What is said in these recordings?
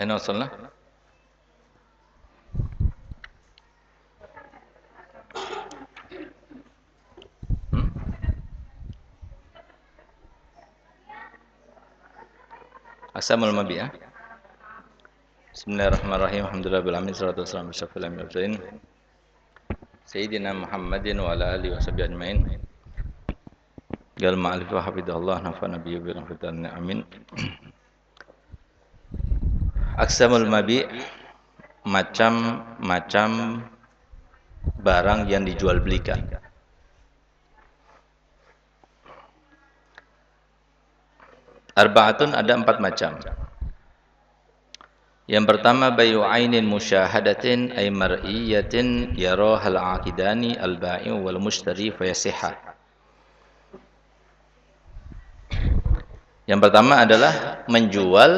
هنا وصلنا؟ أسامة المبيئة بسم الله الرحمن الرحيم الحمد لله بالعالمين والصلاة والسلام على أشرف سيدنا محمد وعلى آله وصحبه أجمعين قال المؤلف وحفظه الله نفعنا به وبرحمته آمين Aksamul Mabi' macam-macam barang yang dijual belikan Arba'atun ada empat macam. Yang pertama bayu ainin musyahadatin ay mar'iyatin yarahal aqidani al-ba'i'u wal mushtari fayasihha. Yang pertama adalah menjual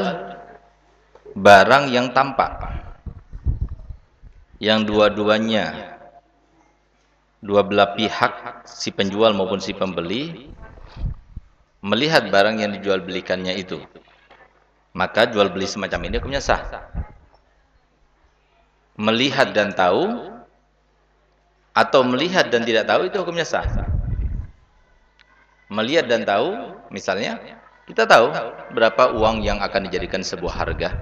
barang yang tampak. Yang dua-duanya. Dua belah pihak si penjual maupun si pembeli melihat barang yang dijual belikannya itu. Maka jual beli semacam ini hukumnya sah. Melihat dan tahu atau melihat dan tidak tahu itu hukumnya sah. Melihat dan tahu misalnya kita tahu berapa uang yang akan dijadikan sebuah harga.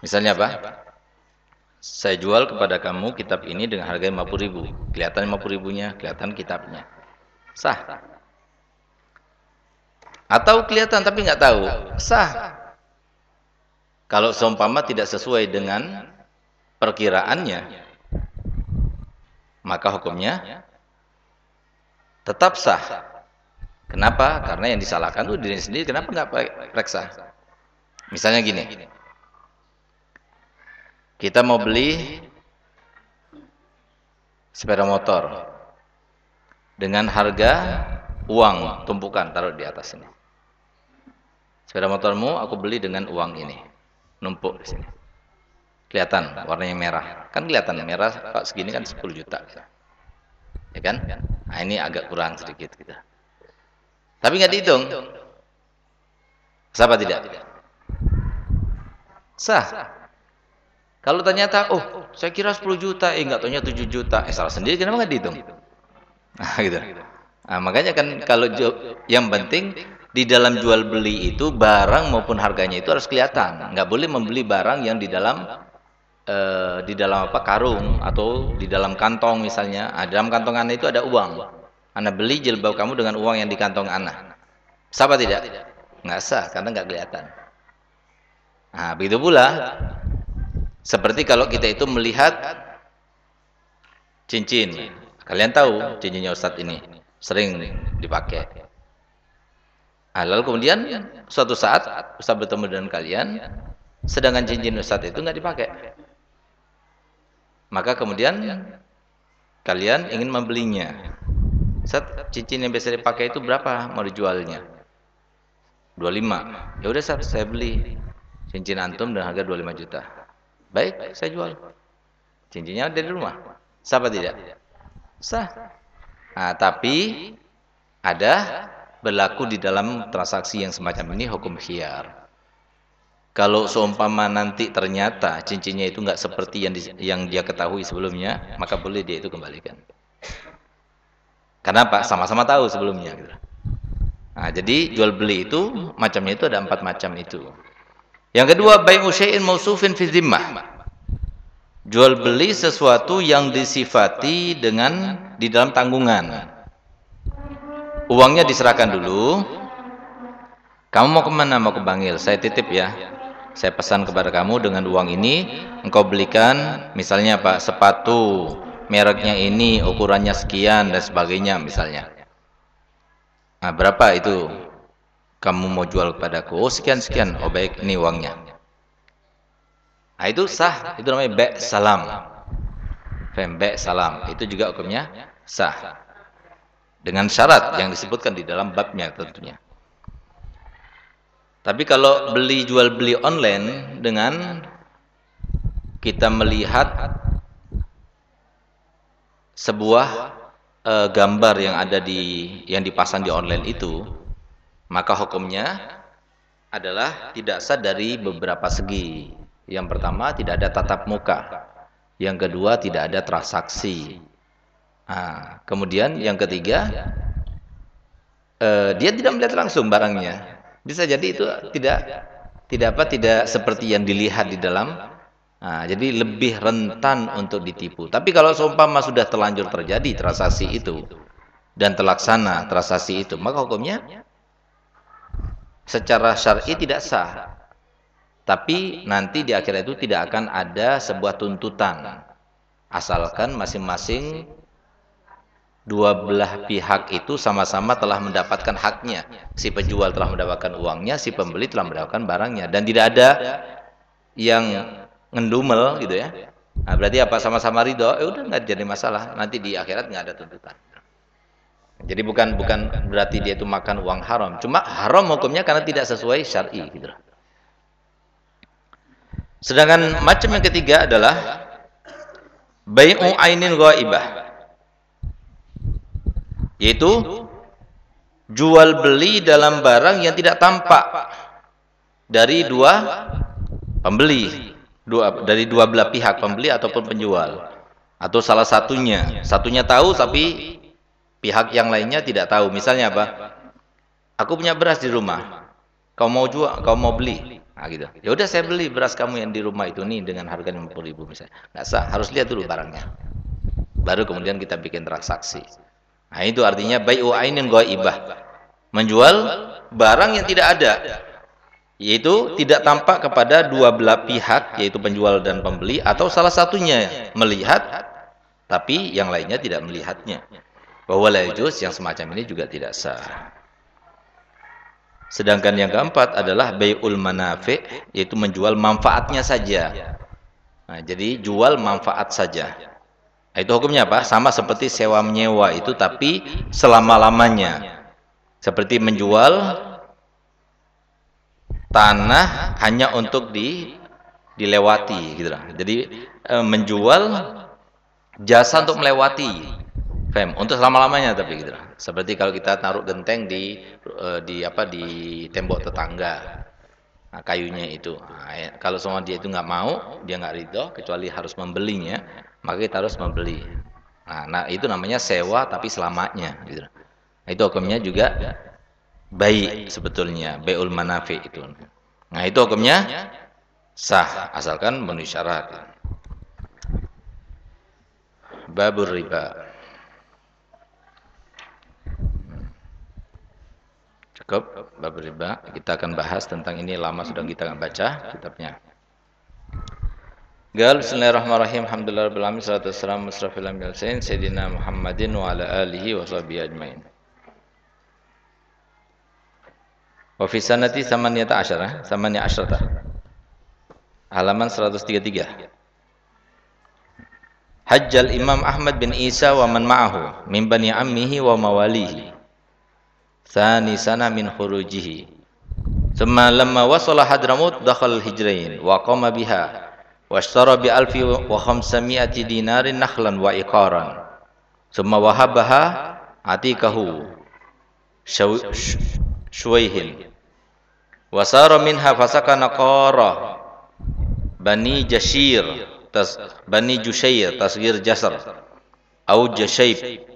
Misalnya apa? Saya jual kepada kamu kitab ini dengan harga 50 ribu. Kelihatan 50 ribunya kelihatan kitabnya. Sah? Atau kelihatan tapi nggak tahu, sah. Kalau seumpama tidak sesuai dengan perkiraannya, maka hukumnya tetap sah. Kenapa? Karena yang disalahkan itu diri sendiri. Kenapa nggak periksa? Misalnya gini, kita mau beli sepeda motor dengan harga uang tumpukan taruh di atas ini. Sepeda motormu aku beli dengan uang ini. Numpuk di sini. Kelihatan warnanya merah. Kan kelihatan merah Pak segini kan 10 juta. Ya kan? Nah, ini agak kurang sedikit kita. Tapi nggak dihitung. Sah tidak? Sah. Kalau ternyata, oh, saya kira 10 juta, eh nggak tahunya 7 juta, eh salah sendiri, kenapa nggak dihitung? Nah, gitu. Nah, makanya kan kalau yang penting di dalam jual beli itu barang maupun harganya itu harus kelihatan. Nggak boleh membeli barang yang di dalam uh, di dalam apa karung atau di dalam kantong misalnya. Nah, dalam kantong anda itu ada uang. Anda beli jilbab kamu dengan uang yang di kantong anda. Sah tidak? Nggak sah karena nggak kelihatan. Nah, begitu pula seperti kalau kita itu melihat cincin. Kalian tahu cincinnya Ustadz ini sering dipakai Nah, lalu kemudian suatu saat Ustaz bertemu dengan kalian, sedangkan cincin Ustaz itu nggak dipakai. Maka kemudian kalian ingin membelinya. Ustaz, cincin yang biasa dipakai itu berapa mau dijualnya? 25. Ya udah Ustaz, saya beli cincin antum dengan harga 25 juta. Baik, saya jual. Cincinnya ada di rumah. Sah apa tidak? Sah. Nah, tapi ada berlaku di dalam transaksi yang semacam ini hukum khiyar. Kalau seumpama nanti ternyata cincinnya itu nggak seperti yang di, yang dia ketahui sebelumnya, maka boleh dia itu kembalikan. Kenapa? Sama-sama tahu sebelumnya. Gitu. Nah, jadi jual beli itu macamnya itu ada empat macam itu. Yang kedua, bayi syai'in mausufin fi zimmah. Jual beli sesuatu yang disifati dengan di dalam tanggungan uangnya diserahkan dulu kamu mau ke mana mau ke Bangil saya titip ya saya pesan kepada kamu dengan uang ini engkau belikan misalnya Pak sepatu mereknya ini ukurannya sekian dan sebagainya misalnya. Nah berapa itu? Kamu mau jual kepadaku? Oh sekian sekian. Oh baik ini uangnya. Nah itu sah. Itu namanya be salam. Fem be salam. Itu juga hukumnya sah. Dengan syarat yang disebutkan di dalam babnya tentunya. Tapi kalau beli jual beli online dengan kita melihat sebuah e, gambar yang ada di yang dipasang di online itu, maka hukumnya adalah tidak sah dari beberapa segi. Yang pertama tidak ada tatap muka. Yang kedua tidak ada transaksi. Nah, kemudian yang ketiga eh, dia tidak melihat langsung barangnya. Bisa jadi itu tidak tidak apa tidak seperti yang dilihat di dalam Nah, jadi lebih rentan untuk ditipu. Tapi kalau seumpama sudah terlanjur terjadi transaksi itu dan terlaksana transaksi itu, maka hukumnya secara syar'i tidak sah. Tapi nanti di akhirat itu tidak akan ada sebuah tuntutan. Asalkan masing-masing dua belah pihak itu sama-sama telah mendapatkan haknya. Si penjual telah mendapatkan uangnya, si pembeli telah mendapatkan barangnya dan tidak ada yang ngendumel gitu ya. Nah, berarti apa sama-sama ridho, eh udah nggak jadi masalah. Nanti di akhirat nggak ada tuntutan. Jadi bukan bukan berarti dia itu makan uang haram. Cuma haram hukumnya karena tidak sesuai syar'i gitu. Sedangkan macam yang ketiga adalah bai'u ainin ghaibah. Yaitu jual beli dalam barang yang tidak tampak dari dua pembeli dua dari dua belah pihak pembeli ataupun penjual. Atau salah satunya. Satunya tahu tapi pihak yang lainnya tidak tahu. Misalnya apa? Aku punya beras di rumah. Kau mau jual kau mau beli. Nah, gitu. Ya udah saya beli beras kamu yang di rumah itu. Nih dengan harga lima puluh ribu misalnya. Nggak sah. Harus lihat dulu barangnya. Baru kemudian kita bikin transaksi. Nah itu artinya bayu ainin ibah menjual barang yang tidak ada yaitu tidak tampak kepada dua belah pihak yaitu penjual dan pembeli atau salah satunya melihat tapi yang lainnya tidak melihatnya. bahwa lajus yang semacam ini juga tidak sah. sedangkan yang keempat adalah bayul manafi yaitu menjual manfaatnya saja. nah, jadi jual manfaat saja. Nah, itu hukumnya apa? Sama seperti sewa menyewa itu tapi selama-lamanya. seperti menjual tanah hanya untuk di dilewati gitu lah. Jadi e, menjual jasa untuk melewati fem untuk selama-lamanya tapi gitu lah. Seperti kalau kita taruh genteng di e, di apa di tembok tetangga. Nah, kayunya itu. Nah, ya, kalau semua dia itu nggak mau, dia nggak ridho kecuali harus membelinya, maka kita harus membeli. Nah, nah itu namanya sewa tapi selamanya gitu. Nah, itu hukumnya juga baik sebetulnya beul manafi itu. Nah, itu hukumnya sah asalkan memenuhi syarat. Babur riba. Cukup babur riba. Kita akan bahas tentang ini lama sudah kita baca kitabnya. Gal Bismillahirrahmanirrahim. Alhamdulillah rabbil alamin. Salatu wassalamu ala sayyidina Muhammadin wa ala alihi wa sahbihi ajmain. Wa fi sanati samaniyata asyara, samaniyata asyarata. Halaman 133. Hajjal Imam Ahmad bin Isa wa man ma'ahu min bani ammihi wa mawalihi. Thani sana min khurujihi. Thumma lamma wasala Hadramut dakhal hijrain wa qama biha washtara bi alfi wa khamsami'ati dinarin nakhlan wa iqaran. Thumma wahabaha atikahu syuwaihin wasara minha fasakana qara bani jashir tas bani jushair tasgir jasar au jashayb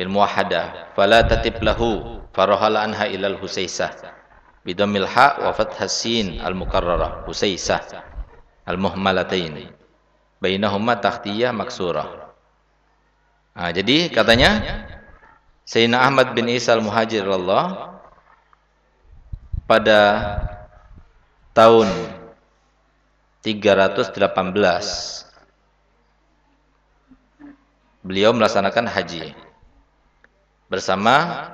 bil muwahhada fala tatib lahu farahala anha ilal husaisah. Bidamil ha wa fathha sin al mukarrara husaisah. Al muhmalatain bainahuma tahtiyah maksurah. Nah, jadi katanya Sayyidina Ahmad bin Isa al-Muhajir Allah pada tahun 318 beliau melaksanakan haji bersama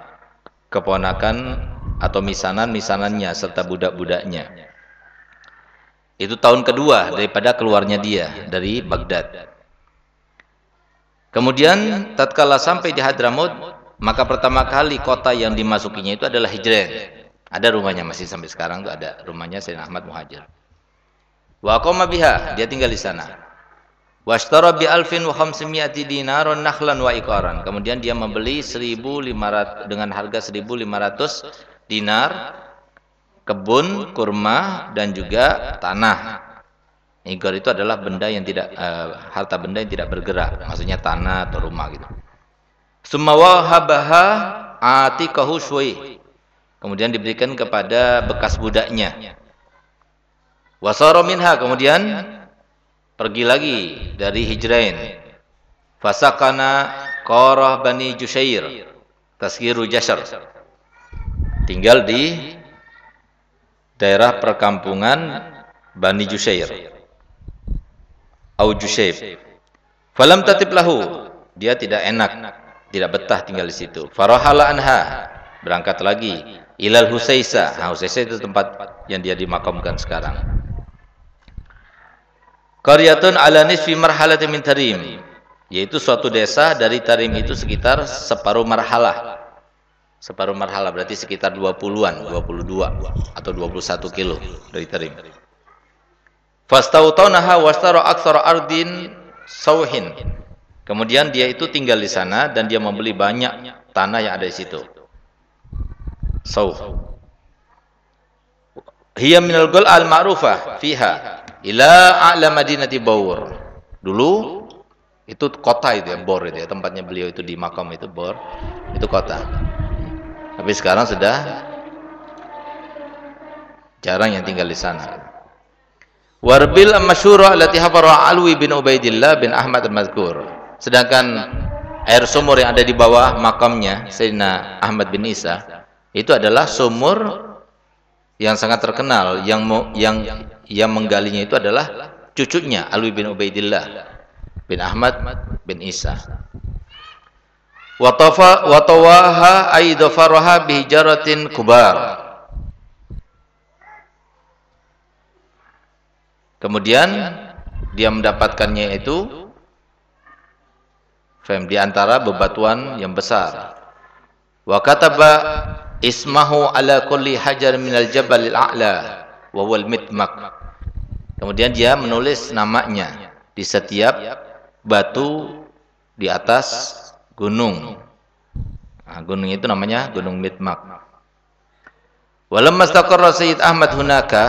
keponakan atau misanan-misanannya serta budak-budaknya. Itu tahun kedua daripada keluarnya dia dari Baghdad. Kemudian tatkala sampai di Hadramut, maka pertama kali kota yang dimasukinya itu adalah Hijran. Ada rumahnya masih sampai sekarang tuh ada rumahnya Sayyidina Ahmad Muhajir. Wa qama biha, dia tinggal di sana. Washtara bi alfin wa khamsimiati dinaron nakhlan wa iqaran. Kemudian dia membeli 1500 dengan harga 1500 dinar kebun, kurma dan juga tanah. Igor itu adalah benda yang tidak uh, harta benda yang tidak bergerak, maksudnya tanah atau rumah gitu. Sumawahabaha atikahu syui. Kemudian diberikan kepada bekas budaknya. Wasara minha kemudian pergi lagi dari Hijrain. Fasakana Qarah Bani Jushair. Taskiru Jashar. Tinggal di daerah perkampungan Bani Jushair. Au. Falam tatib lahu. Dia tidak enak, tidak betah tinggal di situ. Farahala anha. Berangkat lagi ilal Husaisa. Nah, Husaisa itu tempat yang dia dimakamkan sekarang. Qaryatun ala nisfi marhalatin min Tarim, yaitu suatu desa dari Tarim itu sekitar separuh marhalah. Separuh marhalah berarti sekitar 20-an, 22 atau 21 kilo dari Tarim. Fastautaunaha wastara aktsara ardin sauhin. Kemudian dia itu tinggal di sana dan dia membeli banyak tanah yang ada di situ. Sauh. Hiya minal gul al-ma'rufah fiha ila a'la madinati Bawur. Dulu itu kota itu ya, Bor itu ya, tempatnya beliau itu di makam itu Bor. Itu kota. Tapi sekarang sudah jarang yang tinggal di sana. Warbil masyura allati hafara Alwi bin Ubaidillah bin Ahmad al-Mazkur. Sedangkan air sumur yang ada di bawah makamnya Sayyidina Ahmad bin Isa itu adalah sumur yang sangat terkenal yang yang yang menggalinya itu adalah cucunya Alwi bin Ubaidillah bin Ahmad bin Isa. Watafa watawaha aidafaraha bihijaratin kubar. Kemudian dia mendapatkannya itu fem di antara bebatuan yang besar. Wa kataba ismahu ala kulli hajar minal jabalil a'la wa wal mitmak Kemudian dia menulis namanya di setiap batu di atas gunung. Nah, gunung itu namanya Gunung Mitmak. Walamma istaqarra Sayyid Ahmad hunaka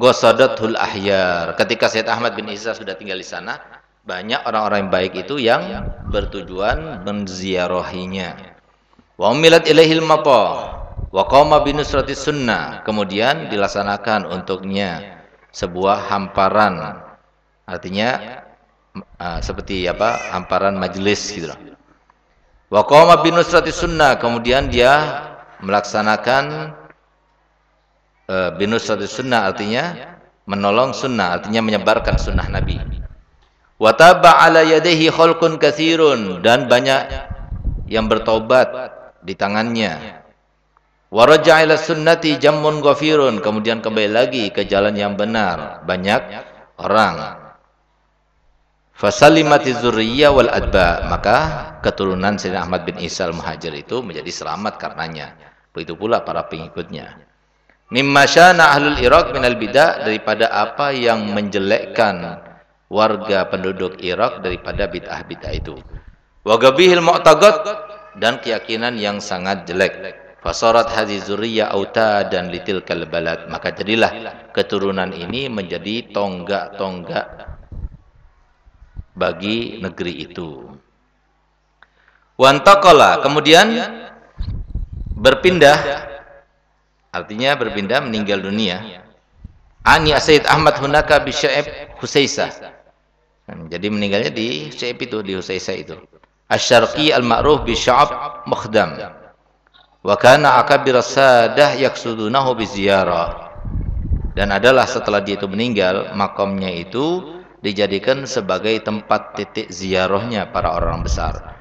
ghasadatul ahyar. Ketika Sayyid Ahmad bin Isa sudah tinggal di sana, banyak orang-orang yang baik itu yang bertujuan menziarahinya. Wa umilat ilaihil mata wa qama binusrati sunnah. Kemudian dilaksanakan untuknya sebuah hamparan. Artinya uh, seperti apa? Hamparan majelis gitu loh wa qama binusrati sunnah. Kemudian dia melaksanakan uh, binusrati sunnah. Artinya menolong sunnah. Artinya menyebarkan sunnah nabi. Wa taba ala yadihi khalqun dan banyak yang bertobat di tangannya Waraja ila sunnati jammun ghafirun. Kemudian kembali lagi ke jalan yang benar. Banyak orang. Fasalimati zurriya wal adba. Maka keturunan Sayyidina Ahmad bin Isa al-Muhajir itu menjadi selamat karenanya. Begitu pula para pengikutnya. Mimma syana ahlul Irak minal bidah daripada apa yang menjelekkan warga penduduk Irak daripada bid'ah-bid'ah itu. Wa gabihil mu'taqad dan keyakinan yang sangat jelek. Fasarat hadhi zuriyya auta dan litil kalbalat. Maka jadilah keturunan ini menjadi tonggak-tonggak bagi negeri itu. Wantaqala kemudian berpindah artinya berpindah meninggal dunia. Ani Sayyid Ahmad Hunaka bi Sya'ib Husaisa. Jadi meninggalnya di Sya'ib itu di Husaisa itu. Asy-Syarqi al-ma'ruf bi Sya'ab Mukhdam. Wa kana akabir sadah yaksudunahu biziarah. Dan adalah setelah dia itu meninggal, makamnya itu dijadikan sebagai tempat titik ziarahnya para orang besar.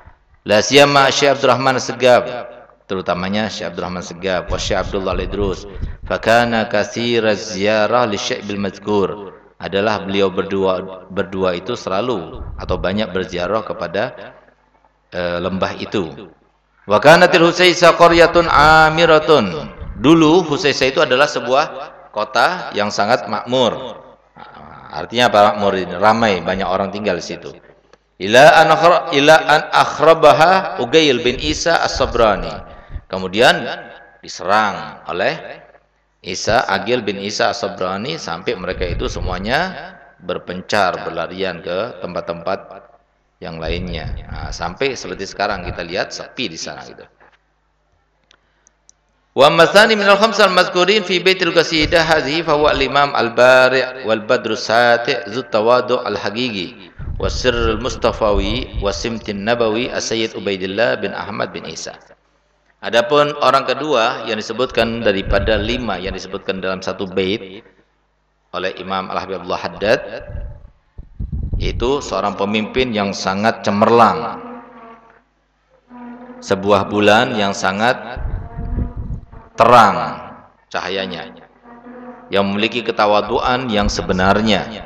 La siyama Syekh Abdurrahman Segab, terutamanya Syekh Abdurrahman Segab wa Syekh Abdullah Al-Idrus. Fakana katsira ziarah li Syekh bil mazkur. Adalah beliau berdua berdua itu selalu atau banyak berziarah kepada uh, lembah itu. Wa kanatil Husaisa qaryatun amiratun. Dulu Husaisa itu adalah sebuah kota yang sangat makmur. Artinya apa makmur ini? Ramai, banyak orang tinggal di situ. Ila an ila an akhrabaha Ugail bin Isa As-Sabrani. Kemudian diserang oleh Isa Agil bin Isa Sabrani sampai mereka itu semuanya berpencar berlarian ke tempat-tempat yang lainnya. Nah, sampai seperti sekarang kita lihat sepi di sana gitu. Wa mathani min al-khamsa al-mazkurin fi baitil qasidah hadhihi fa huwa al-imam al-bari' wal badru sati' zu tawadu' al-haqiqi wa sirr al-mustafawi wa simtin nabawi as-sayyid Ubaidillah bin Ahmad bin Isa. Adapun orang kedua yang disebutkan daripada lima yang disebutkan dalam satu bait oleh Imam Al-Habibullah Haddad yaitu seorang pemimpin yang sangat cemerlang sebuah bulan yang sangat terang cahayanya yang memiliki ketawaduan yang sebenarnya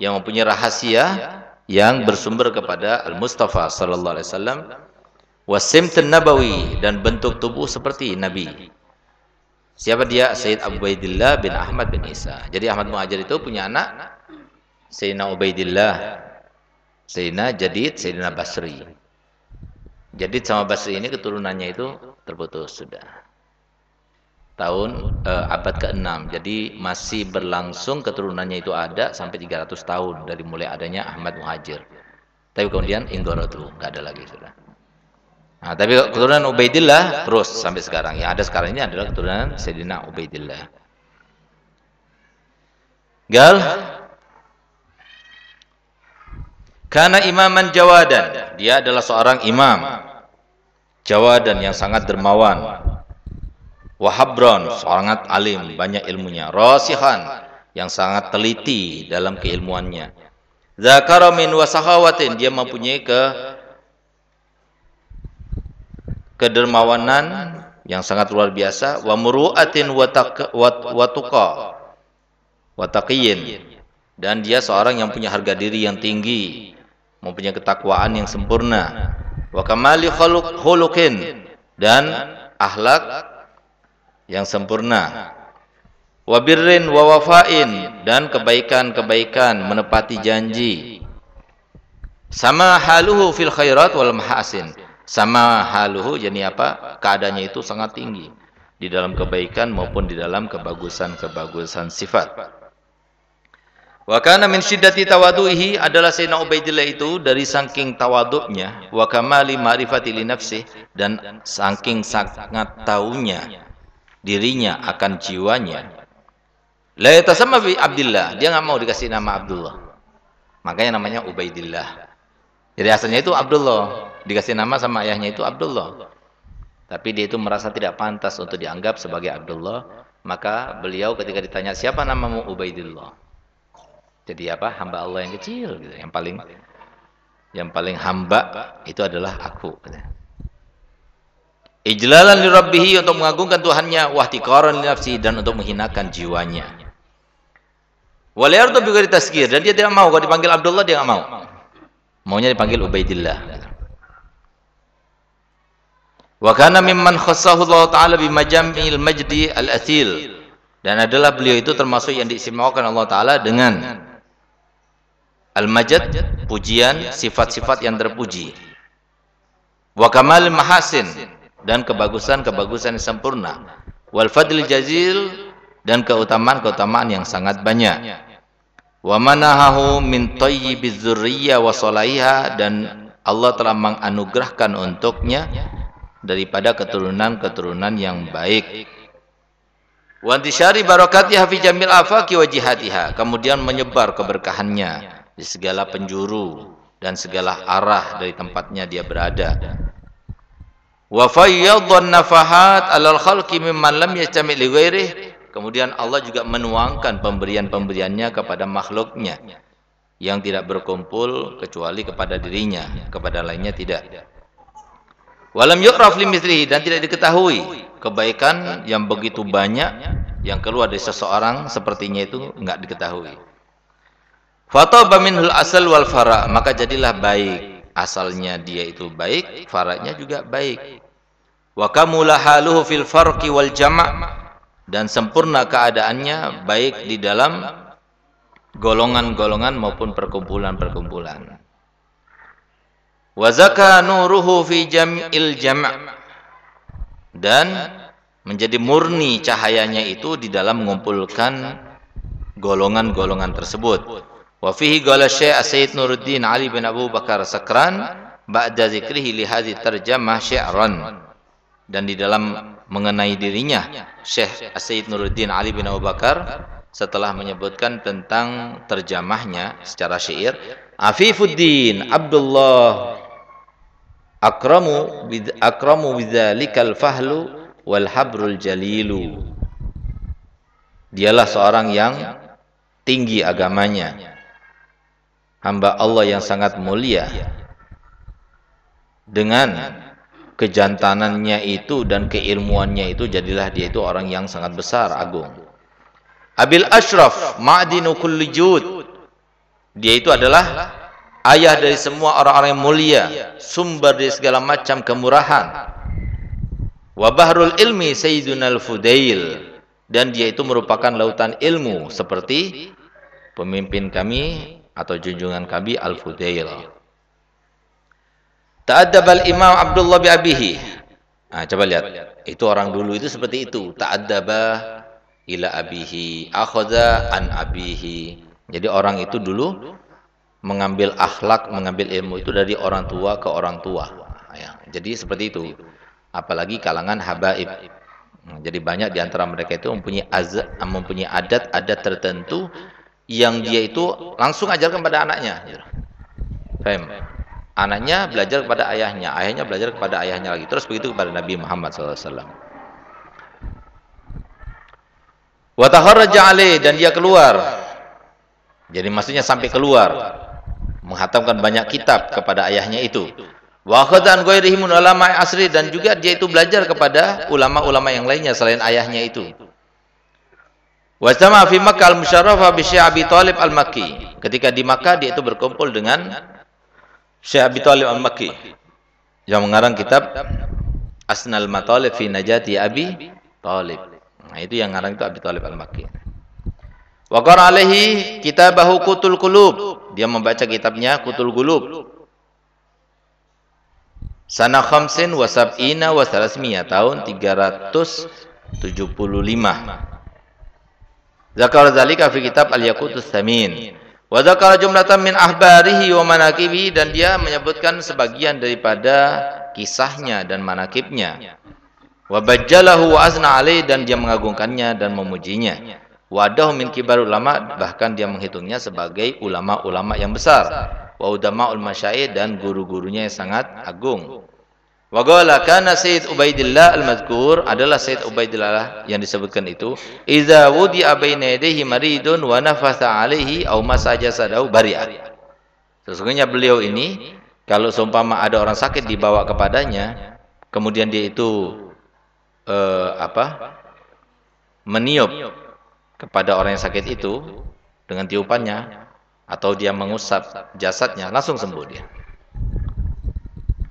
yang mempunyai rahasia yang bersumber kepada Al-Mustafa sallallahu alaihi wasallam wasimtun nabawi dan bentuk tubuh seperti Nabi. Siapa dia? Sayyid Abu Baidillah bin Ahmad bin Isa. Jadi Ahmad Muhajir itu punya anak Sayyidina Ubaidillah, Sayyidina Jadid, Sayyidina Basri. Jadid sama Basri ini keturunannya itu terputus sudah. Tahun eh, abad ke-6. Jadi masih berlangsung keturunannya itu ada sampai 300 tahun dari mulai adanya Ahmad Muhajir. Tapi kemudian Indorotu, nggak ada lagi sudah. Nah, tapi keturunan Ubaidillah terus sampai sekarang. Yang ada sekarang ini adalah keturunan Sayyidina Ubaidillah. Gal karena imaman jawadan, dia adalah seorang imam jawadan yang sangat dermawan. Wahabron, seorang alim, banyak ilmunya. Rasihan, yang sangat teliti dalam keilmuannya. Zakara min wasahawatin, dia mempunyai ke kedermawanan yang sangat luar biasa wa muru'atin wa tuqa wa dan dia seorang yang punya harga diri yang tinggi mempunyai ketakwaan yang sempurna. Wa kamali khuluqin dan akhlak yang sempurna. Wa birrin wa wafain dan kebaikan-kebaikan menepati janji. Sama haluhu fil khairat wal mahasin sama haluhu jadi apa? Keadaannya itu sangat tinggi. Di dalam kebaikan maupun di dalam kebagusan-kebagusan sifat wa kana min syiddati tawaduhi adalah Sayyidina Ubaidillah itu dari saking tawaduknya wa kamali ma'rifati li nafsi dan saking sangat taunya dirinya akan jiwanya la yatasamma bi Abdullah dia enggak mau dikasih nama Abdullah makanya namanya Ubaidillah jadi asalnya itu Abdullah dikasih nama sama ayahnya itu Abdullah. Tapi dia itu merasa tidak pantas untuk dianggap sebagai Abdullah, maka beliau ketika ditanya siapa namamu Ubaidillah. Jadi apa? Hamba Allah yang kecil gitu, yang paling yang paling hamba itu adalah aku Ijlalan li untuk mengagungkan Tuhannya, wahtikaran li nafsi dan untuk menghinakan jiwanya. Wal bi dan dia tidak mau kalau dipanggil Abdullah dia enggak mau. Maunya dipanggil Ubaidillah. Wa kana mimman khassahu Allah taala bi majamil majdi al-athil. Dan adalah beliau itu termasuk yang diistimewakan Allah taala dengan al-majd, pujian, sifat-sifat yang terpuji. Wa kamal mahasin dan kebagusan-kebagusan yang sempurna. Wal fadl jazil dan keutamaan-keutamaan yang sangat banyak. Wa manahahu min thayyibiz dzurriyyah wa salaiha dan Allah telah menganugerahkan untuknya daripada keturunan-keturunan yang baik. Wa intisyari barakatiha fi jamil afaqi wa jihatiha. Kemudian menyebar keberkahannya di segala penjuru dan segala arah dari tempatnya dia berada. Wa fayyadhan nafahat alal khalqi mimman lam yastami' li ghairihi. Kemudian Allah juga menuangkan pemberian-pemberiannya kepada makhluknya yang tidak berkumpul kecuali kepada dirinya, kepada lainnya tidak. Walam yu'raf limithlihi dan tidak diketahui kebaikan yang begitu banyak yang keluar dari seseorang sepertinya itu enggak diketahui. Fataba minhul asal wal fara, maka jadilah baik. Asalnya dia itu baik, faraknya juga baik. Wa kamula haluhu fil farqi wal jama' dan sempurna keadaannya baik di dalam golongan-golongan maupun perkumpulan-perkumpulan. Wa zaka nuruhu fi jam'il jam' dan menjadi murni cahayanya itu di dalam mengumpulkan golongan-golongan tersebut. Wa fihi qala Syekh Sayyid Nuruddin Ali bin Abu Bakar Sakran ba'da zikrihi li hadhihi tarjamah syi'ran. Dan di dalam mengenai dirinya Syekh Sayyid Nuruddin Ali bin Abu Bakar setelah menyebutkan tentang terjemahnya secara syair Afifuddin Abdullah akramu bid akramu bidzalikal fahlu wal habrul jalilu dialah seorang yang tinggi agamanya hamba Allah yang sangat mulia dengan kejantanannya itu dan keilmuannya itu jadilah dia itu orang yang sangat besar agung Abil Ashraf ma'dinu kulli jud. Dia itu adalah ayah dari semua orang-orang yang mulia, sumber dari segala macam kemurahan. Wa bahrul ilmi sayyiduna al-fudail. Dan dia itu merupakan lautan ilmu seperti pemimpin kami atau junjungan kami al-fudail. Ta'addabal Imam Abdullah bi abihi. Nah, coba lihat. Itu orang dulu itu seperti itu. Ta'addaba ila abihi akhadha an abihi jadi orang itu dulu mengambil akhlak mengambil ilmu itu dari orang tua ke orang tua ya, jadi seperti itu apalagi kalangan habaib jadi banyak di antara mereka itu mempunyai mempunyai adat-adat tertentu yang dia itu langsung ajarkan pada anaknya Faham? anaknya belajar kepada ayahnya ayahnya belajar kepada ayahnya lagi terus begitu kepada Nabi Muhammad SAW Wa taharraja dan dia keluar. Jadi maksudnya sampai keluar menghatamkan banyak kitab kepada ayahnya itu. Wa min ulama asri dan juga dia itu belajar kepada ulama-ulama yang lainnya selain ayahnya itu. Wa sama fi Makkah al-musyarrafa bi Syekh Abi Thalib al-Makki. Ketika di Makkah dia itu berkumpul dengan Syekh Abi Thalib al-Makki yang mengarang kitab Asnal Matalib fi Najati Abi Talib. Nah, itu yang ngarang itu Abi Thalib Al-Makki. Wa qara alaihi kitabahu Qutul Qulub. Dia membaca kitabnya Qutul Qulub. Sana khamsin wa sab'ina wa salasmiya tahun 375. Zakar zalika fi kitab Al-Yaqutus Samin. Wa zakara jumlatan min ahbarihi wa manakibi dan dia menyebutkan sebagian daripada kisahnya dan manakibnya. Wa bajjalahu wa azna alaih dan dia mengagungkannya dan memujinya. Wadahu min kibar ulama bahkan dia menghitungnya sebagai ulama-ulama yang besar. Wa udamaul masyaih dan guru-gurunya yang sangat agung wa qala kana sayyid ubaidillah al-mazkur adalah sayyid ubaidillah yang disebutkan itu idza wudi'a baina yadayhi maridun wa nafasa alaihi aw masaja sadau bari'a sesungguhnya beliau ini kalau seumpama ada orang sakit dibawa kepadanya kemudian dia itu eh, apa meniup kepada orang yang sakit itu dengan tiupannya atau dia mengusap jasadnya langsung sembuh dia.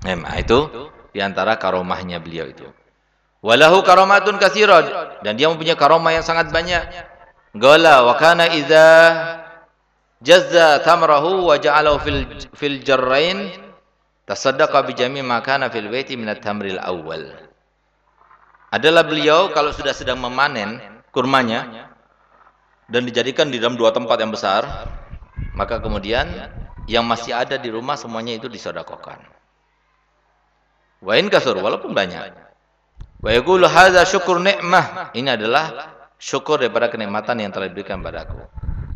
Nah, itu di antara karomahnya beliau itu. Walahu karomatun katsirah dan dia mempunyai karomah yang sangat banyak. Gala wa kana jazza tamrahu wa fil fil jarrain tasaddaqa bi jami' ma kana fil baiti min at-tamril awwal adalah beliau kalau sudah sedang memanen kurmanya dan dijadikan di dalam dua tempat yang besar, maka kemudian yang masih ada di rumah semuanya itu disodakokan. Wa in kasur walaupun banyak. Wa yaqulu hadza syukur nikmah. Ini adalah syukur daripada kenikmatan yang telah diberikan padaku.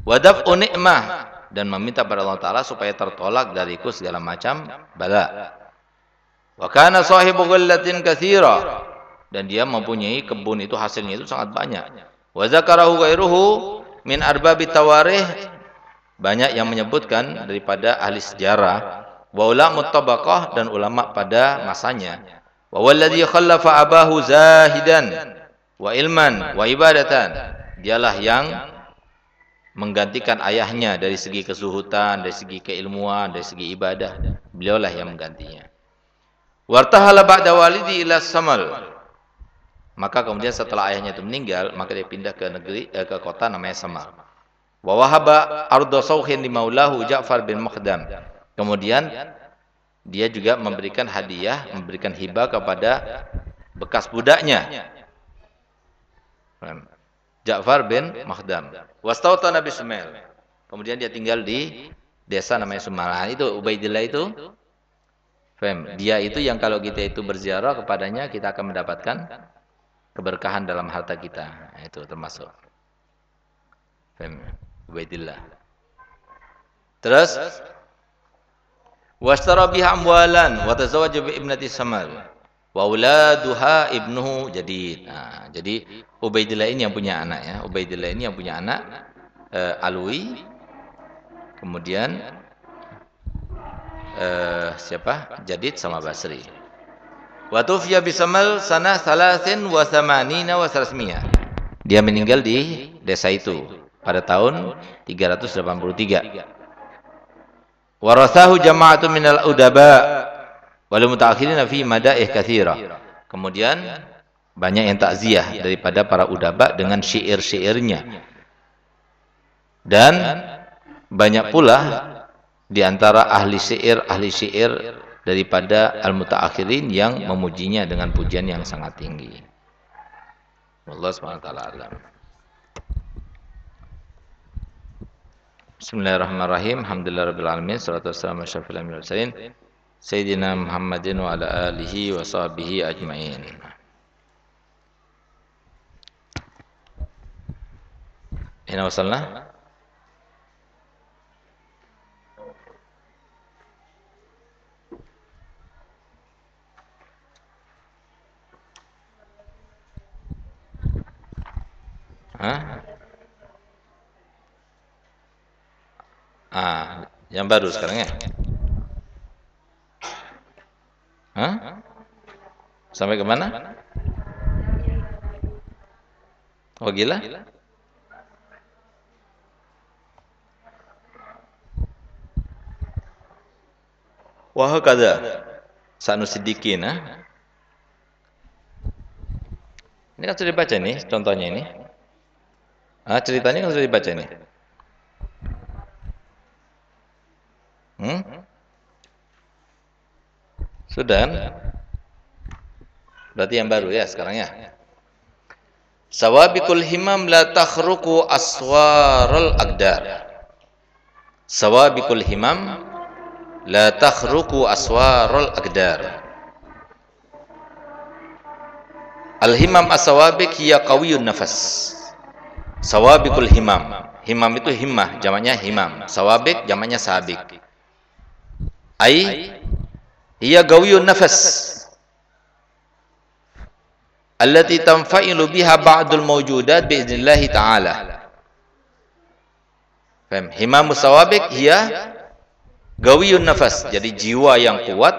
Wa daf'u nikmah dan meminta pada Allah Taala supaya tertolak dariku segala macam bala. Wa kana sahibu ghallatin katsira dan dia mempunyai kebun itu hasilnya itu sangat banyak. Wa zakarahu ghairuhu min arbabi tawarih banyak yang menyebutkan daripada ahli sejarah wa ulama tabaqah dan ulama pada masanya. Wa walladhi khallafa abahu zahidan wa ilman wa ibadatan. Dialah yang menggantikan ayahnya dari segi kesuhutan, dari segi keilmuan, dari segi ibadah. Beliaulah yang menggantinya. Wartahala ba'da walidi ila samal. Maka kemudian setelah ayahnya itu meninggal, maka dia pindah ke negeri eh, ke kota namanya Samar. Wa wahaba sauhin li maulahu Ja'far bin Mukhdam. Kemudian dia juga memberikan hadiah, memberikan hibah kepada bekas budaknya Ja'far bin Makhdam. Wastauta Nabi Sumail. Kemudian dia tinggal di desa namanya Sumail. Itu Ubaidillah itu Fem, dia itu yang kalau kita itu berziarah kepadanya kita akan mendapatkan keberkahan dalam harta kita. Nah, itu termasuk. Fem, Ubaidillah. Terus washtara biha amwalan wa tazawwaja bi ibnati Samal wa uladuha ibnuhu jadid. Nah, jadi Ubaidillah ini yang punya anak ya. Ubaidillah ini yang punya anak uh, Alwi. Kemudian uh, siapa? Jadid sama Basri. Wa tufiya bisamal sana salasin wa thamanina wa sarasmiya. Dia meninggal di desa itu pada tahun 383. Warasahu jama'atu minal udaba wal mutaakhirin fi madaih katsira. Kemudian banyak yang takziah daripada para udaba dengan syair-syairnya. Dan banyak pula di antara ahli syair ahli syair daripada al-mutaakhirin yang memujinya dengan pujian yang sangat tinggi. Allah SWT alam. Bismillahirrahmanirrahim. Alhamdulillahirabbil alamin. Salatu wassalamu ala asyrafil anbiya'i Sayyidina Muhammadin wa ala alihi wa sahbihi ajmain. Hina wasalna? Yang baru sekarang ya? Hah? Sampai ke mana? Oh gila? Wah kada sanu sidikin ah. Ini kan sudah dibaca nih contohnya ini. Ah, ceritanya kan sudah dibaca nih. Hmm? Sudah kan? Berarti yang baru ya sekarang ya. Sawabikul himam la takhruqu aswarul aqdar. Sawabikul himam la takhruqu aswarul aqdar. Al-himam as-sawabik hiya qawiyun nafas. Sawabikul himam. Himam itu himmah, jamaknya himam. Sawabik jamaknya sabik. Ai hiya qawiyun nafas allati tanfa'ilu biha ba'dul mawjudat biiznillah ta'ala. Faham? Himamus sawabik hiya gawiyun nafas. Jadi jiwa yang kuat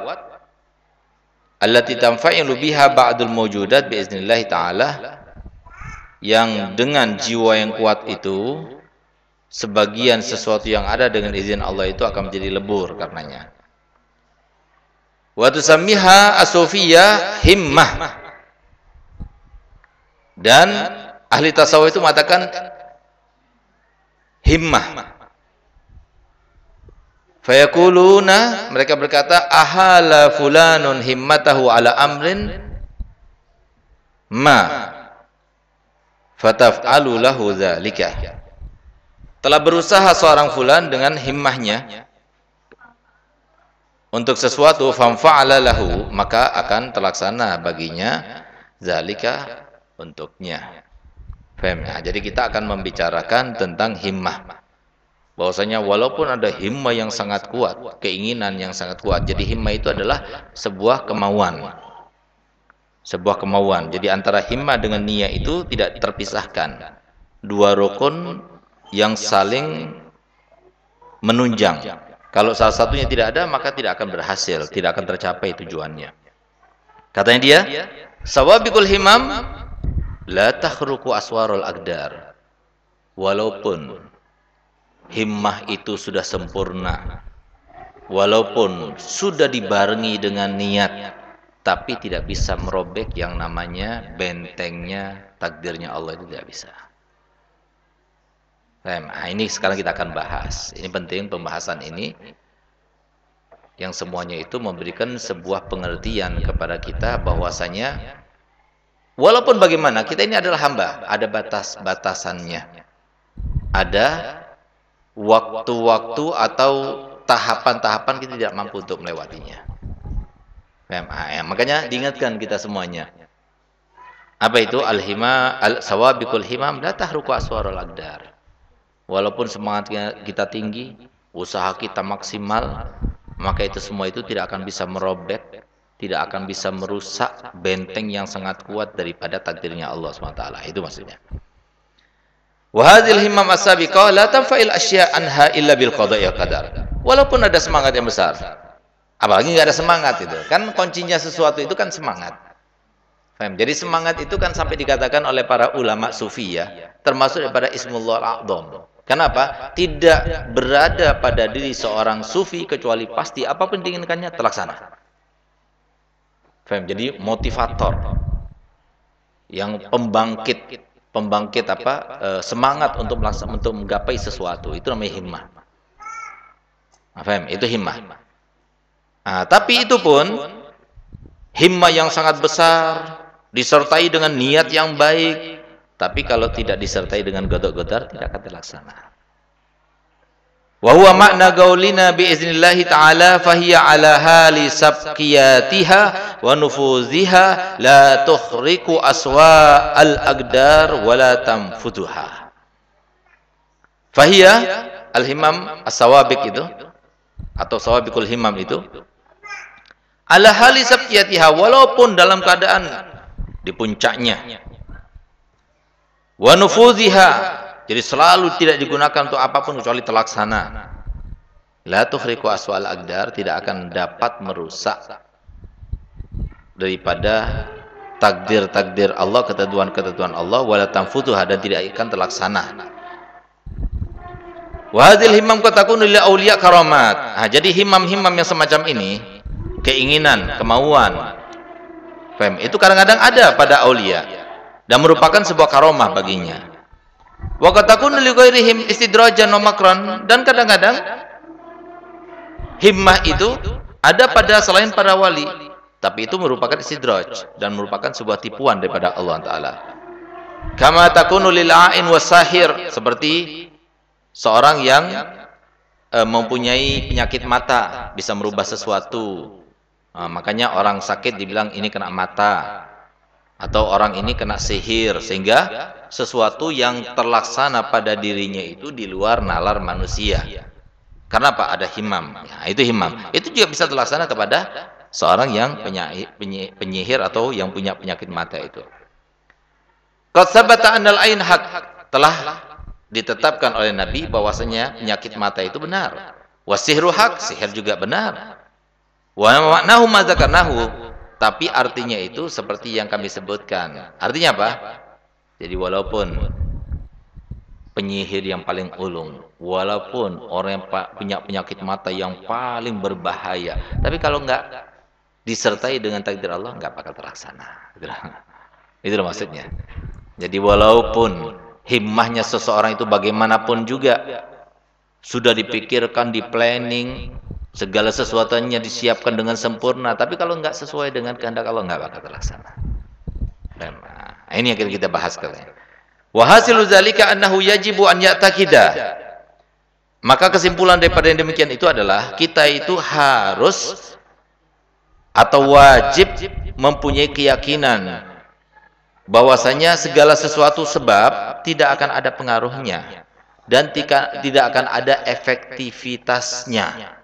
allati tanfa'ilu biha ba'dul mawjudat biiznillah ta'ala yang dengan jiwa yang kuat itu sebagian sesuatu yang ada dengan izin Allah itu akan menjadi lebur karenanya. Wa tusammiha asofiyah himmah dan ahli tasawuf itu mengatakan himmah. Fayakuluna mereka berkata ahala fulanun himmatahu ala amrin ma fataf'alu lahu dzalika. Telah berusaha seorang fulan dengan himmahnya untuk sesuatu famfa'ala lahu maka akan terlaksana baginya zalika untuknya. Fem. Nah, jadi kita akan membicarakan tentang himmah. Bahwasanya walaupun ada himmah yang sangat kuat, keinginan yang sangat kuat. Jadi himmah itu adalah sebuah kemauan. Sebuah kemauan. Jadi antara himmah dengan niat itu tidak terpisahkan. Dua rukun yang saling menunjang. Kalau salah satunya tidak ada, maka tidak akan berhasil, tidak akan tercapai tujuannya. Katanya dia, sawabikul himam la takhruqu aswarul aqdar walaupun himmah itu sudah sempurna walaupun sudah dibarengi dengan niat tapi tidak bisa merobek yang namanya bentengnya takdirnya Allah itu tidak bisa nah ini sekarang kita akan bahas ini penting pembahasan ini yang semuanya itu memberikan sebuah pengertian kepada kita bahwasanya Walaupun bagaimana, kita ini adalah hamba, ada batas-batasannya. Ada waktu-waktu atau tahapan-tahapan kita tidak mampu untuk melewatinya. MAM. Makanya diingatkan kita semuanya. Apa itu al-hima al-sawabiqul himam la tahruku aswarul agdar. Walaupun semangat kita tinggi, usaha kita maksimal, maka itu semua itu tidak akan bisa merobek tidak akan bisa merusak benteng yang sangat kuat daripada takdirnya Allah SWT. Itu maksudnya. Wahadil himam as-sabiqah la tanfa'il asya anha illa bil qada'i qadar. Walaupun ada semangat yang besar. Apalagi nggak ada semangat itu. Kan kuncinya sesuatu itu kan semangat. Jadi semangat itu kan sampai dikatakan oleh para ulama sufi ya, termasuk daripada Ismullah al-A'dham. Kenapa? Tidak berada pada diri seorang sufi kecuali pasti apa pun diinginkannya terlaksana. Faham? Jadi motivator yang pembangkit pembangkit apa e, semangat untuk melaksanakan untuk menggapai sesuatu itu namanya himmah. Faham? Itu himmah. Nah, tapi itu pun himmah yang sangat besar disertai dengan niat yang baik, tapi kalau tidak disertai dengan godok-godar tidak akan terlaksana. Wa makna gaulina biiznillahi ta'ala fahiya ala hali sabqiyatiha wa nufuziha la tukhriku aswa al-agdar wa la tamfuduha. Fahiya al-himam as-sawabik itu atau sawabikul himam itu ala hali sabqiyatiha walaupun dalam keadaan di puncaknya wa nufuziha jadi selalu tidak digunakan untuk apa pun kecuali terlaksana. La tukhriqu aswal agdar tidak akan dapat merusak daripada takdir-takdir Allah, ketentuan-ketentuan Allah wala tanfutuha dan tidak akan terlaksana. Wa himam qatakunu lil auliya karamat. Nah, jadi himam-himam yang semacam ini, keinginan, kemauan, fem, itu kadang-kadang ada pada aulia dan merupakan sebuah karomah baginya. Wa qatakunu li ghairihim istidrajan wa makran dan kadang-kadang himmah itu ada pada selain para wali tapi itu merupakan istidraj dan merupakan sebuah tipuan daripada Allah taala. Kama takunu lil a'in wasahir seperti seorang yang e, mempunyai penyakit mata bisa merubah sesuatu. Nah, makanya orang sakit dibilang ini kena mata atau orang ini kena sihir sehingga sesuatu yang terlaksana pada dirinya itu di luar nalar manusia. Karena apa? Ada himam. Ya, itu himam. Itu juga bisa terlaksana kepada seorang yang penyihir atau yang punya penyakit mata itu. Qad sabata anal ain hak telah ditetapkan oleh Nabi bahwasanya penyakit mata itu benar. Wasihru hak, sihir juga benar. Wa ma'nahu ma tapi artinya itu seperti yang kami sebutkan. Artinya apa? Jadi walaupun penyihir yang paling ulung, walaupun orang yang punya penyakit mata yang paling berbahaya, tapi kalau enggak disertai dengan takdir Allah enggak bakal terlaksana. Itu maksudnya. Jadi walaupun himmahnya seseorang itu bagaimanapun juga sudah dipikirkan, di planning, segala sesuatunya disiapkan dengan sempurna. Tapi kalau nggak sesuai dengan kehendak Allah nggak bakal terlaksana. Nah, ini yang kita bahas kalian wa hasilu zalika annahu yajibu an maka kesimpulan daripada yang demikian itu adalah kita itu harus atau wajib mempunyai keyakinan bahwasanya segala sesuatu sebab tidak akan ada pengaruhnya dan tidak akan ada efektivitasnya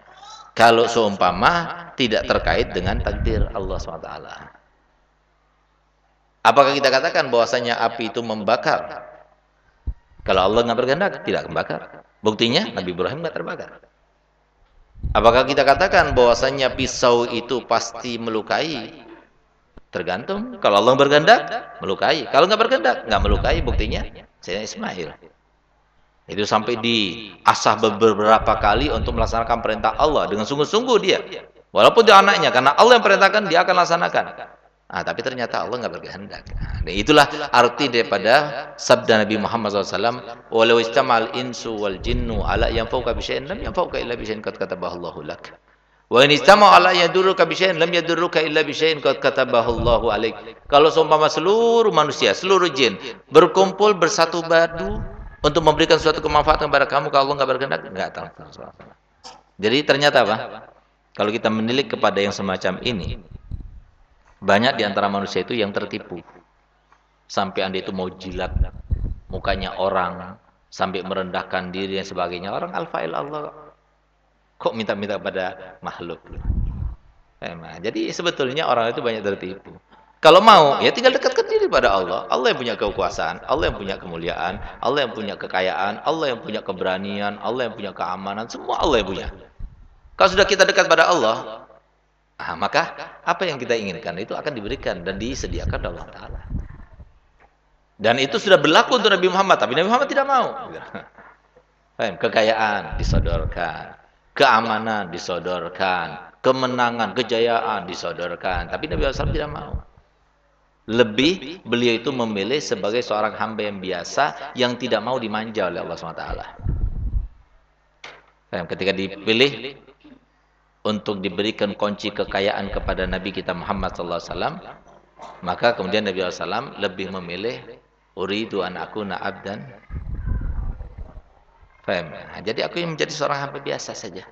kalau seumpama tidak terkait dengan takdir Allah SWT. Apakah kita katakan bahwasanya api itu membakar? Kalau Allah nggak berkehendak, tidak membakar. Buktinya Nabi Ibrahim nggak terbakar. Apakah kita katakan bahwasanya pisau itu pasti melukai? Tergantung. Kalau Allah berkehendak, melukai. Kalau nggak berkehendak, nggak melukai. Buktinya saya Ismail. Itu sampai diasah beberapa kali untuk melaksanakan perintah Allah dengan sungguh-sungguh dia. Walaupun dia anaknya, karena Allah yang perintahkan, dia akan laksanakan. Nah, tapi ternyata Allah nggak berkehendak. Nah, itulah arti daripada sabda Nabi Muhammad SAW. Walau istamal insu wal jinnu ala yang fauka bisyai'in lam yang fauka illa bisyai'in kat kata Allahu lak. Wa in istama ala yadurruka bi syai'in lam yadurruka illa bi syai'in qad katabahu Allahu alaik. Kalau seumpama seluruh manusia, seluruh jin berkumpul bersatu padu untuk memberikan suatu kemanfaatan kepada kamu kalau Allah enggak berkehendak, enggak tahu. Jadi ternyata apa? Kalau kita menilik kepada yang semacam ini, banyak di antara manusia itu yang tertipu. Sampai anda itu mau jilat mukanya orang, sampai merendahkan diri dan sebagainya. Orang al-fa'il Allah Kok minta-minta pada makhluk? Emang. Jadi sebetulnya orang itu banyak tertipu. Kalau mau, ya tinggal dekatkan diri pada Allah. Allah yang punya kekuasaan, Allah yang punya kemuliaan, Allah yang punya kekayaan, Allah yang punya keberanian, Allah yang punya keamanan, semua Allah yang punya. Kalau sudah kita dekat pada Allah, ah, maka apa yang kita inginkan itu akan diberikan dan disediakan oleh Allah Ta'ala. Dan itu sudah berlaku untuk Nabi Muhammad, tapi Nabi Muhammad tidak mau. Kekayaan disodorkan, keamanan disodorkan, kemenangan, kejayaan disodorkan. Tapi Nabi SAW tidak mau. Lebih beliau itu memilih sebagai seorang hamba yang biasa yang tidak mau dimanja oleh Allah SWT. Ketika dipilih untuk diberikan kunci kekayaan kepada Nabi kita Muhammad SAW, maka kemudian Nabi SAW lebih memilih uridu an akuna abdan Faham? Nah, jadi aku yang menjadi seorang hamba biasa saja.